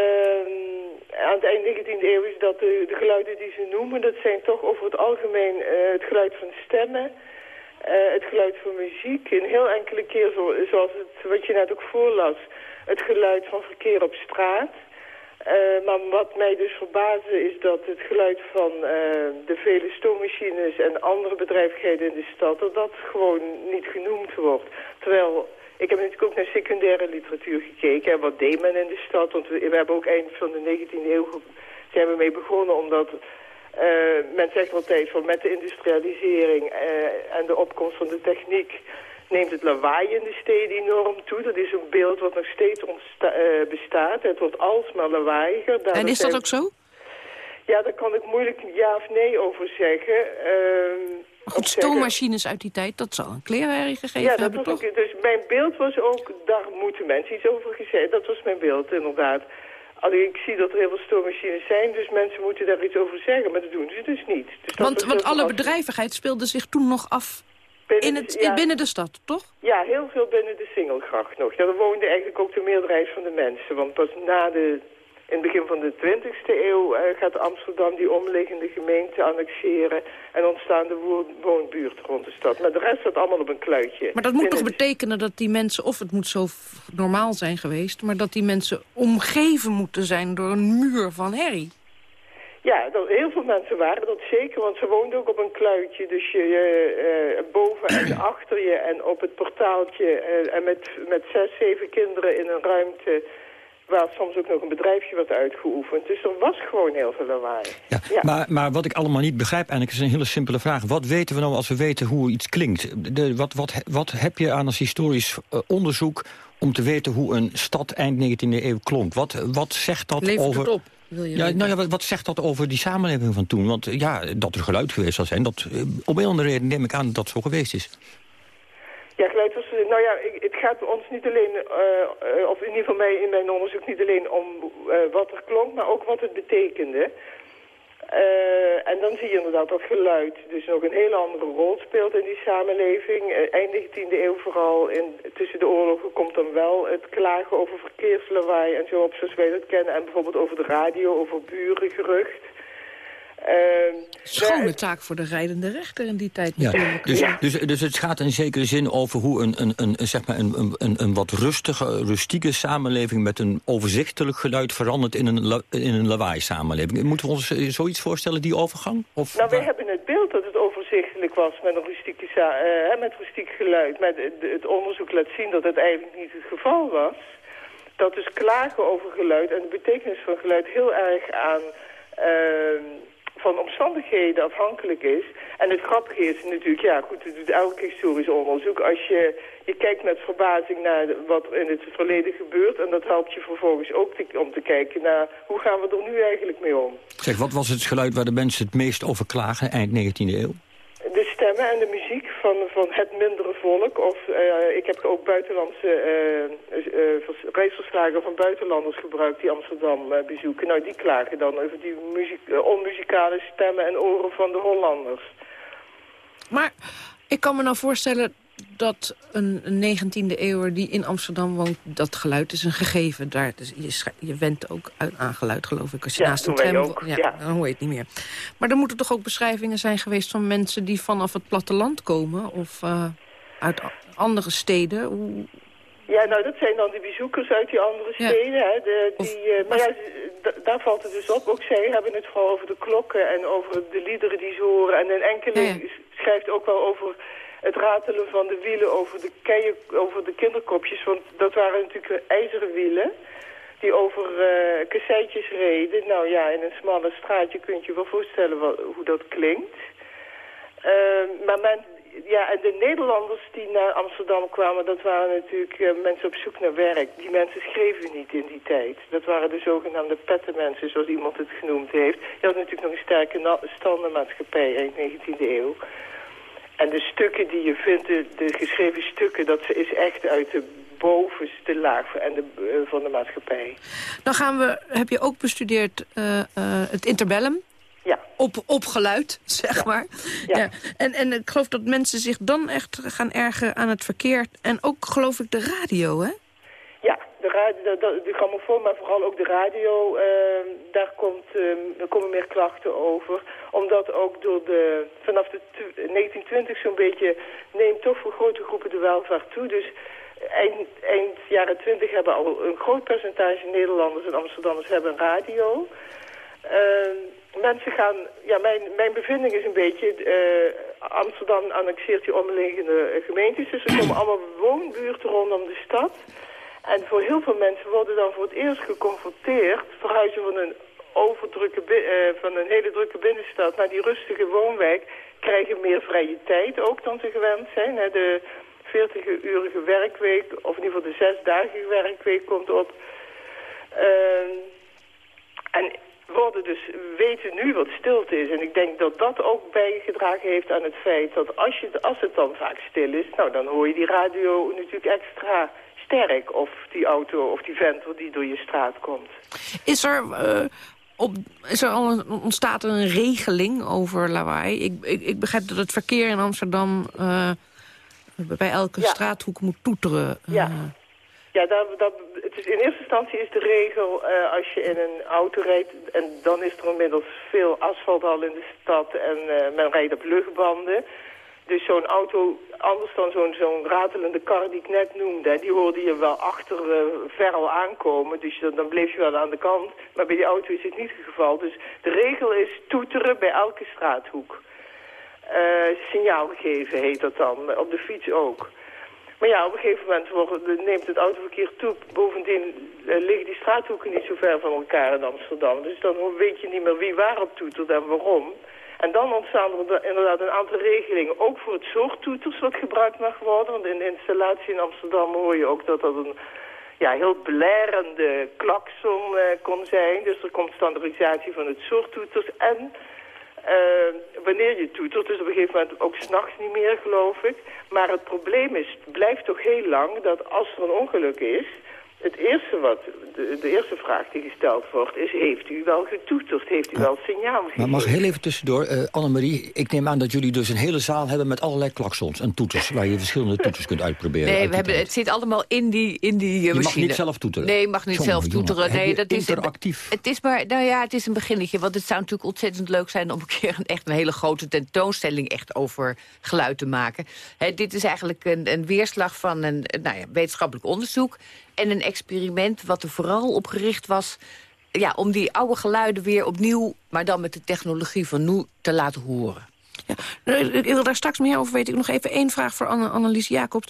aan het eind 19e eeuw is dat de, de, geluiden die ze noemen... dat zijn toch over het algemeen uh, het geluid van stemmen... Uh, het geluid van muziek. Een heel enkele keer, zo, zoals het, wat je net ook voorlas... het geluid van verkeer op straat... Uh, maar wat mij dus verbaasde is dat het geluid van uh, de vele stoommachines en andere bedrijvigheden in de stad, dat dat gewoon niet genoemd wordt. Terwijl, ik heb natuurlijk ook naar secundaire literatuur gekeken en wat deed men in de stad, want we, hebben ook eind van de 19e eeuw zijn we mee begonnen omdat uh, men zegt altijd van met de industrialisering en de opkomst van de techniek neemt het lawaai in de steden enorm toe. Dat is een beeld wat nog steeds uh, bestaat. Het wordt alsmaar lawaaiiger. En is dat ook zo? Ja, daar kan ik moeilijk ja of nee over zeggen. Uh, Goed, stoommachines uit die tijd, dat zal een kleerherrie gegeven ja, dat hebben, was Ook, dus mijn beeld was ook, daar moeten mensen iets over gezegd. Dat was mijn beeld, inderdaad. Alleen ik zie dat er heel veel stoommachines zijn, dus mensen moeten daar iets over zeggen. Maar dat doen ze dus niet. Dus want want alle bedrijvigheid speelde zich toen nog af Binnen, in het, ja, binnen de stad, toch? Ja, heel veel binnen de Singelgracht nog. Ja, daar woonde eigenlijk ook de meerderheid van de mensen. Want pas na de, in het begin van de 20e eeuw uh, gaat Amsterdam die omliggende gemeente annexeren... en ontstaan de woonbuurten rond de stad. Maar de rest staat allemaal op een kluitje. Maar dat moet toch betekenen dat die mensen, of het moet zo normaal zijn geweest... maar dat die mensen omgeven moeten zijn door een muur van herrie? Ja, dat, heel veel mensen waren dat zeker, want ze woonden ook op een kluitje. Dus je, uh, boven en *clears throat* achter je en op het portaaltje uh, en met, met zes, zeven kinderen in een ruimte waar soms ook nog een bedrijfje werd uitgeoefend. Dus er was gewoon heel veel lawaai. Ja, ja. Maar, maar wat ik allemaal niet begrijp, eigenlijk is een hele simpele vraag. Wat weten we nou als we weten hoe iets klinkt? De, wat, wat, wat heb je aan als historisch onderzoek om te weten hoe een stad eind 19e eeuw klonk? Wat, wat zegt dat Levert over... Het op? Ja, nou ja, wat, wat, zegt dat over die samenleving van toen? Want ja, dat er geluid geweest zal zijn, dat, uh, om een andere reden neem ik aan dat dat zo geweest is. Ja, geluid was... Nou ja, het gaat ons niet alleen, uh, of in ieder geval mij in mijn onderzoek niet alleen om wat er klonk, maar ook wat het betekende. Uh, en dan zie je inderdaad dat geluid dus nog een hele andere rol speelt in die samenleving. Uh, eind 19e eeuw vooral, in, tussen de oorlogen komt dan wel het klagen over verkeerslawaai en zo op zoals wij dat kennen. En bijvoorbeeld over de radio, over burengerucht. Uh, Schone taak voor de rijdende rechter in die tijd ja. natuurlijk. Dus, ja. dus, dus het gaat in zekere zin over hoe een, een, een, zeg maar een, een, een wat rustige, rustieke samenleving... met een overzichtelijk geluid verandert in een, in een lawaai-samenleving. Moeten we ons eh, zoiets voorstellen, die overgang? Of nou, wij hebben het beeld dat het overzichtelijk was met een rustieke, uh, met rustiek geluid. Maar het onderzoek laat zien dat het eigenlijk niet het geval was. Dat dus klagen over geluid en de betekenis van geluid heel erg aan... Uh, van omstandigheden afhankelijk is. En het grappige is natuurlijk, ja goed, het doet elk historisch onderzoek. Als je, je kijkt met verbazing naar wat er in het verleden gebeurt... en dat helpt je vervolgens ook te, om te kijken naar hoe gaan we er nu eigenlijk mee om. Zeg, wat was het geluid waar de mensen het meest over klagen eind 19e eeuw? De stemmen en de muziek van, het mindere volk. Of uh, ik heb ook buitenlandse uh, reisverslagen van buitenlanders gebruikt die Amsterdam bezoeken. Nou, die klagen dan over die muziek, onmuzikale stemmen en oren van de Hollanders. Maar ik kan me nou voorstellen dat een, 19e eeuwer die in Amsterdam woont... dat geluid is een gegeven. Daar, dus je, je went ook aan geluid, geloof ik. Als je ja, naast een tram... Ook, ja, ja, dan hoor je het niet meer. Maar er moeten toch ook beschrijvingen zijn geweest... van mensen die vanaf het platteland komen... of uh, uit andere steden. Hoe... Ja, nou, dat zijn dan de bezoekers uit die andere steden. Ja. Hè, de, die, of, uh, maar ja, daar valt het dus op. Ook zij hebben het vooral over de klokken en over de liederen die ze horen. En een enkele schrijft ook wel over het ratelen van de wielen over de, keien, over de kinderkopjes. Want dat waren natuurlijk ijzeren wielen die over uh, kasseitjes reden. Nou ja, in een smalle straatje kun je je wel voorstellen wat, hoe dat klinkt. Uh, maar ja, en de Nederlanders die naar Amsterdam kwamen, dat waren natuurlijk uh, mensen op zoek naar werk. Die mensen schreven niet in die tijd. Dat waren de zogenaamde pettenmensen, zoals iemand het genoemd heeft. Je had natuurlijk nog een sterke standenmaatschappij in de 19e eeuw. En de stukken die je vindt, de, de geschreven stukken, dat is echt uit de bovenste laag en de, eh, van de maatschappij. Dan gaan we, heb je ook bestudeerd eh, eh, het interbellum? Ja. Op, op geluid, *laughs* zeg maar. Ja. En, en ik geloof dat mensen zich dan echt gaan ergen aan het verkeer. En ook, geloof ik, de radio, hè? De, radio, de, grammofoon, maar vooral ook de radio, ehm, daar, komt, er komen meer klachten over. Omdat ook door de, vanaf de 1920 zo'n beetje neemt toch voor grote groepen de welvaart toe. Dus eind, eind jaren 20 hebben al een groot percentage Nederlanders en Amsterdammers hebben een radio. Uh, mensen gaan, ja, mijn, mijn bevinding is een beetje, uh, Amsterdam annexeert die omliggende gemeentes, dus er komen allemaal woonbuurten rondom de stad. En voor heel veel mensen worden dan voor het eerst geconfronteerd, verhuizen van een overdrukke, uh, van een hele drukke binnenstad naar die rustige woonwijk, krijgen meer vrije tijd ook dan ze gewend zijn. Hè. De 40-urige werkweek, of in ieder geval de zesdagige werkweek komt op. Uh, en worden dus weten nu wat stilte is. En ik denk dat dat ook bijgedragen heeft aan het feit dat als, je, als het dan vaak stil is... nou, dan hoor je die radio natuurlijk extra sterk. Of die auto of die vent die door je straat komt. Is er... Uh... Op, is er al een, ontstaat er een regeling over lawaai? Ik, ik, ik begrijp dat het verkeer in Amsterdam uh, bij elke ja. straathoek moet toeteren. Ja, ja dat, dat, het is, in eerste instantie is de regel uh, als je in een auto rijdt... en dan is er inmiddels veel asfalt al in de stad en uh, men rijdt op luchtbanden... Dus zo'n auto, anders dan zo'n zo'n ratelende kar die ik net noemde... die hoorde je wel achter uh, ver al aankomen. Dus dan bleef je wel aan de kant. Maar bij die auto is het niet het geval. Dus de regel is toeteren bij elke straathoek. Uh, signaal geven heet dat dan. Op de fiets ook. Maar ja, op een gegeven moment neemt het autoverkeer toe. Bovendien uh, liggen die straathoeken niet zo ver van elkaar in Amsterdam. Dus dan weet je niet meer wie waarop toetert en waarom. En dan ontstaan er inderdaad een aantal regelingen, ook voor het soort toeters wat gebruikt mag worden. Want in de installatie in Amsterdam hoor je ook dat dat een ja, heel belerende klakson uh, kon zijn. Dus er komt standaardisatie van het soort toeters en uh, wanneer je toetert. Dus op een gegeven moment ook s'nachts niet meer, geloof ik. Maar het probleem is, blijft toch heel lang dat als er een ongeluk is... Het eerste wat, de, de, eerste vraag die gesteld wordt is, heeft u wel getoeterd? Heeft u wel signaal gegeven? Maar mag heel even tussendoor, uh, Annemarie, ik neem aan dat jullie dus een hele zaal hebben met allerlei klaksons en toeters, waar je verschillende toeters kunt uitproberen. Nee, we hebben, het zit allemaal in die, in die uh, je machine. mag niet zelf toeteren? Nee, je mag niet Jongen, zelf toeteren. jongen, Nee, je dat is interactief? Het is maar, nou ja, het is een beginnetje, want het zou natuurlijk ontzettend leuk zijn om een keer een, echt een hele grote tentoonstelling echt over geluid te maken. Hè, dit is eigenlijk een, een weerslag van een nou ja, wetenschappelijk onderzoek en een experiment wat er vooral op gericht was... Ja, om die oude geluiden weer opnieuw, maar dan met de technologie van nu, te laten horen. Ja, ik wil daar straks meer over weten. Ik nog even één vraag voor Anne, Annelies Jacobs.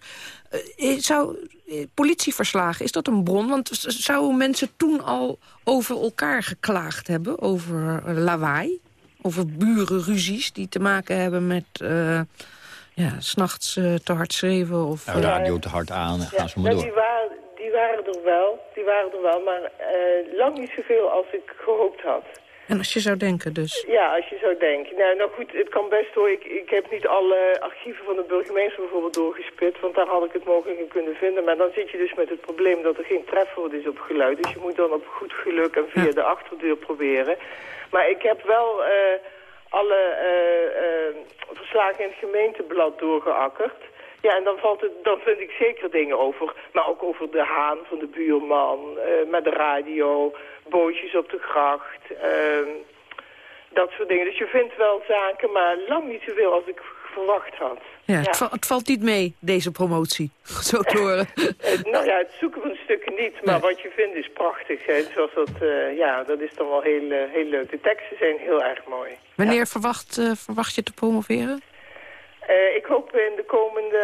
Uh, zou uh, politieverslagen, is dat een bron? Want zouden mensen toen al over elkaar geklaagd hebben? Over lawaai? Over burenruzies die te maken hebben met... Uh, ja, s'nachts te hard schreeuwen of... Nou, radio te hard aan, en gaan ze maar door. Die waren er wel, die waren er wel, maar uh, lang niet zoveel als ik gehoopt had. En als je zou denken dus? Ja, als je zou denken. Nou, nou goed, het kan best hoor. Ik, ik heb niet alle archieven van de burgemeester bijvoorbeeld doorgespit, want daar had ik het mogelijk in kunnen vinden. Maar dan zit je dus met het probleem dat er geen trefwoord is op geluid. Dus je moet dan op goed geluk en via ja. de achterdeur proberen. Maar ik heb wel uh, alle uh, verslagen in het gemeenteblad doorgeakkerd. Ja, en dan, valt het, dan vind ik zeker dingen over. Maar ook over de haan van de buurman, uh, met de radio, bootjes op de gracht. Uh, dat soort dingen. Dus je vindt wel zaken, maar lang niet zoveel als ik verwacht had. Ja, ja. Het, val, het, valt niet mee, deze promotie, *laughs* zo te horen. *laughs* nou ja, het zoeken van stukken niet, maar nee. wat je vindt is prachtig. Hè. Zoals dat, uh, ja, dat is dan wel heel, heel leuk. De teksten zijn heel erg mooi. Wanneer ja. verwacht, verwacht je te promoveren? Uh, ik hoop in de komende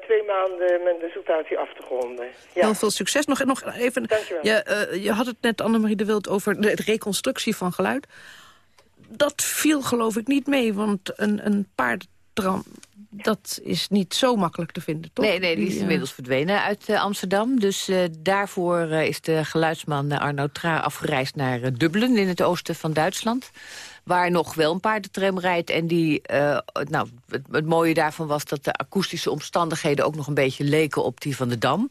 twee maanden mijn dissertatie af te ronden. Ja. Heel veel succes. Nog, nog even, je, uh, je had het net, Annemarie de Wild, over de reconstructie van geluid. Dat viel geloof ik niet mee, want een, een paardentram dat is niet zo makkelijk te vinden, toch? Nee, nee die is eh, inmiddels verdwenen uit eh, Amsterdam. Dus eh, daarvoor eh, is de geluidsman eh, Arno Tra afgereisd naar eh, Dublin... in het oosten van Duitsland. Waar nog wel een paardentram rijdt. En die, eh, nou, het, het mooie daarvan was dat de akoestische omstandigheden... ook nog een beetje leken op die van de Dam.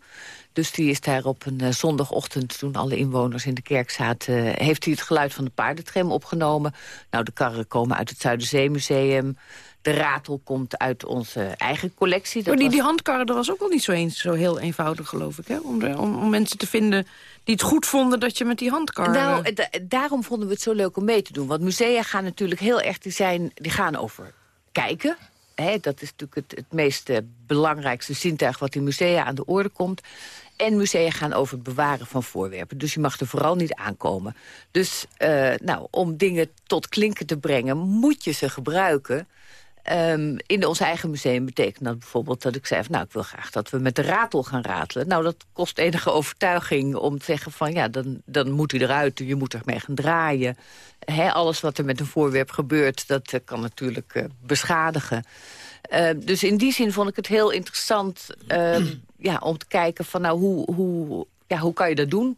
Dus die is daar op een eh, zondagochtend, toen alle inwoners in de kerk zaten... eh, heeft hij het geluid van de paardentram opgenomen. Nou, de karren komen uit het Zuiderzeemuseum. De ratel komt uit onze eigen collectie. Dat Maar die, was- die handkarren, dat was ook wel niet zo eens zo heel eenvoudig, geloof ik. Hè? Om, de- om, om mensen te vinden die het goed vonden dat je met die handkar... Nou, da- daarom vonden we het zo leuk om mee te doen. Want musea gaan natuurlijk heel erg, die, zijn, die gaan over kijken. Hè, dat is natuurlijk het, het meest eh, belangrijkste zintuig wat in musea aan de orde komt. En musea gaan over het bewaren van voorwerpen. Dus je mag er vooral niet aankomen. Dus eh, nou, om dingen tot klinken te brengen, moet je ze gebruiken. Ehm, in ons eigen museum betekent dat bijvoorbeeld dat ik zei... nou, ik wil graag dat we met de ratel gaan ratelen. Nou, dat kost enige overtuiging om te zeggen van... ja, dan, dan moet hij eruit, je moet ermee gaan draaien. Alles wat er met een voorwerp gebeurt, dat eh, kan natuurlijk eh, beschadigen. Eh, dus in die zin vond ik het heel interessant ehm, *clears throat* ja, om te kijken van... nou, hoe, hoe, ja, hoe kan je dat doen?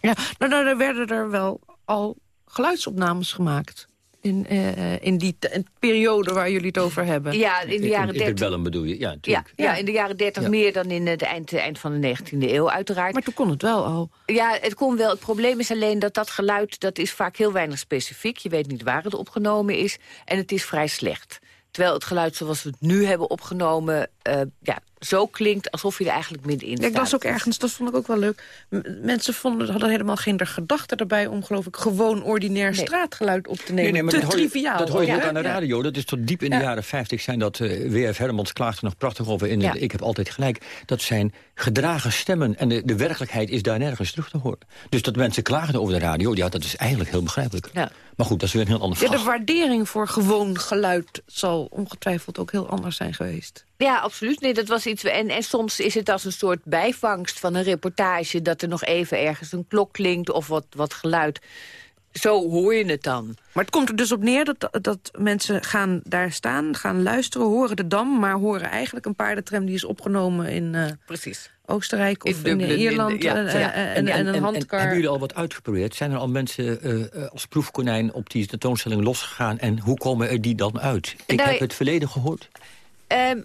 Ja, nou, nou, er werden er wel al geluidsopnames gemaakt. In, eh, in die periode waar jullie het over hebben. Ja, in de jaren ik 30. bellen bedoel je, ja, Ja, natuurlijk. ja, in de jaren 30 Ja. meer dan in het eind, eind van de 19e eeuw uiteraard. Maar toen kon het wel al. Ja, het kon wel. Het probleem is alleen dat dat geluid... dat is vaak heel weinig specifiek. Je weet niet waar het opgenomen is. En het is vrij slecht. Terwijl het geluid zoals we het nu hebben opgenomen... eh, ja, zo klinkt alsof je er eigenlijk middenin Ja, ik las staat. ook ergens, dat vond ik ook wel leuk. M- mensen vonden, hadden helemaal geen gedachte erbij... om, geloof ik, gewoon ordinair straatgeluid op te nemen. Te dat hoor je- triviaal. Dat hoor je Ja, ook aan de ja. radio. Dat is tot diep in de jaren 50 zijn dat... eh, W.F. Hermans klaagt er nog prachtig over in het Ik heb altijd gelijk. Dat zijn gedragen stemmen. En de, de werkelijkheid is daar nergens terug te horen. Dus dat mensen klagen over de radio, ja, dat is eigenlijk heel begrijpelijk. Ja. Maar goed, dat is weer een heel ander Ja, vak. de waardering voor gewoon geluid zal ongetwijfeld ook heel anders zijn geweest. Ja, absoluut. Nee, dat was iets. En, en soms is het als een soort bijvangst van een reportage... dat er nog even ergens een klok klinkt of wat, wat geluid. Zo hoor je het dan. Maar het komt er dus op neer dat, dat mensen gaan daar staan, gaan luisteren, horen de dam... maar horen eigenlijk een paardentram die is opgenomen in eh, Precies. Oostenrijk of In in, Dublin, in- Ierland. ja, eh, ja. eh, en, en, een handkar. hebben jullie al wat uitgeprobeerd? Zijn er al mensen als proefkonijn op die tentoonstelling losgegaan? En hoe komen er die dan uit? Ik Nou, heb het verleden gehoord. Ehm,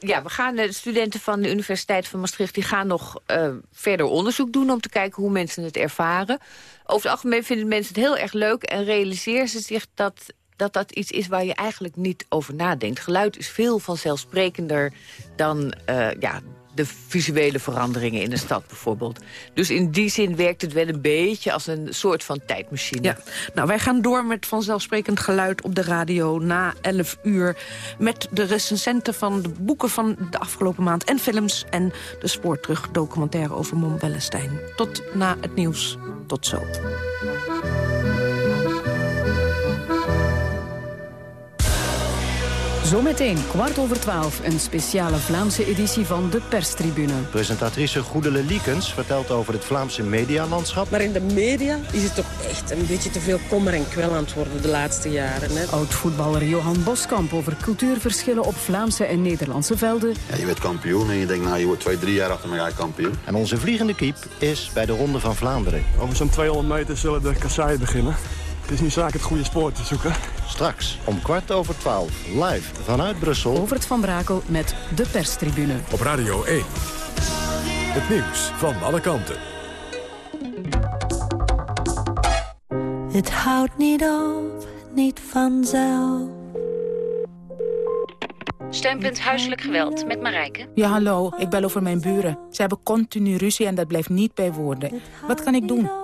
ja, we gaan, de studenten van de Universiteit van Maastricht... die gaan nog eh, verder onderzoek doen om te kijken hoe mensen het ervaren. Over het algemeen vinden mensen het heel erg leuk... en realiseren ze zich dat dat dat iets is waar je eigenlijk niet over nadenkt. Geluid is veel vanzelfsprekender dan eh, ja, de visuele veranderingen in de stad bijvoorbeeld. Dus in die zin werkt het wel een beetje als een soort van tijdmachine. Ja, nou wij gaan door met vanzelfsprekend geluid op de radio na 11 uur. Met de recensenten van de boeken van de afgelopen maand en films. En de spoorterug documentaire over Mom Wellestein. Tot na het nieuws. Tot zo. Zometeen kwart over twaalf een speciale Vlaamse editie van de perstribune. Presentatrice Goedele Liekens vertelt over het Vlaamse medialandschap. Maar in de media is het toch echt een beetje te veel kommer en kwel aan het worden de laatste jaren. Hè? Oud-voetballer Johan Boskamp over cultuurverschillen op Vlaamse en Nederlandse velden. Ja, je wordt kampioen en je denkt, nou, je wordt twee, drie jaar achter elkaar kampioen. En onze vliegende kiep is bij de Ronde van Vlaanderen. Over zo'n 200 meter zullen de kasseien beginnen. Het is niet zaak het goede spoor te zoeken. Straks om kwart over twaalf live vanuit Brussel. Overt van Brakel met de perstribune. Op Radio 1. Het nieuws van alle kanten. Het houdt niet op, niet vanzelf. Steunpunt Huiselijk Geweld met Marijke. Ja, hallo. Ik bel over mijn buren. Ze hebben continu ruzie en dat blijft niet bij woorden. Wat kan ik doen?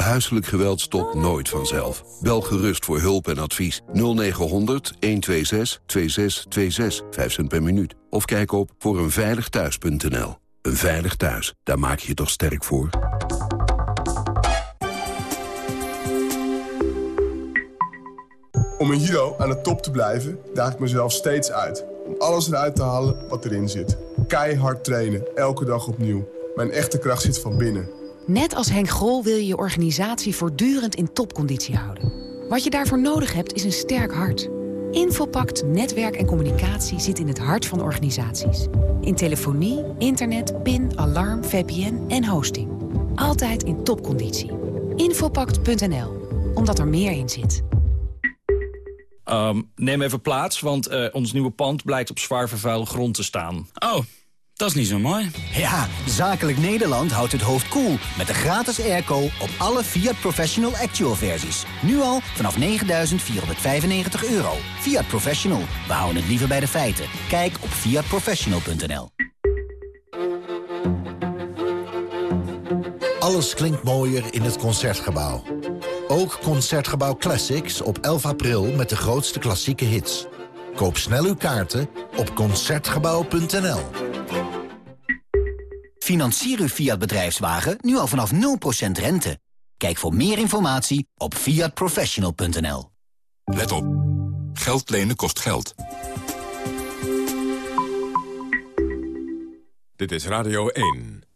Huiselijk geweld stopt nooit vanzelf. Bel gerust voor hulp en advies. 0900 126 2626, 5 cent per minuut. Of kijk op voor eenveiligthuis.nl. Een veilig thuis, daar maak je je toch sterk voor? Om in judo aan de top te blijven, daag ik mezelf steeds uit. Om alles eruit te halen wat erin zit. Keihard trainen, elke dag opnieuw. Mijn echte kracht zit van binnen. Net als Henk Grol wil je je organisatie voortdurend in topconditie houden. Wat je daarvoor nodig hebt is een sterk hart. Infopact Netwerk en Communicatie zit in het hart van organisaties. In telefonie, internet, PIN, alarm, VPN en hosting. Altijd in topconditie. Infopact.nl, omdat er meer in zit. Ehm, neem even plaats, want eh, ons nieuwe pand blijkt op zwaar vervuilde grond te staan. Oh, dat is niet zo mooi. Ja, Zakelijk Nederland houdt het hoofd koel cool met de gratis airco op alle Fiat Professional Actual versies. Nu al vanaf 9.495 euro. Fiat Professional, we houden het liever bij de feiten. Kijk op fiatprofessional.nl Alles klinkt mooier in het Concertgebouw. Ook Concertgebouw Classics op 11 april met de grootste klassieke hits. Koop snel uw kaarten op Concertgebouw.nl. Financier uw Fiat bedrijfswagen nu al vanaf 0% rente. Kijk voor meer informatie op fiatprofessional.nl. Let op. Geld lenen kost geld. Dit is Radio 1.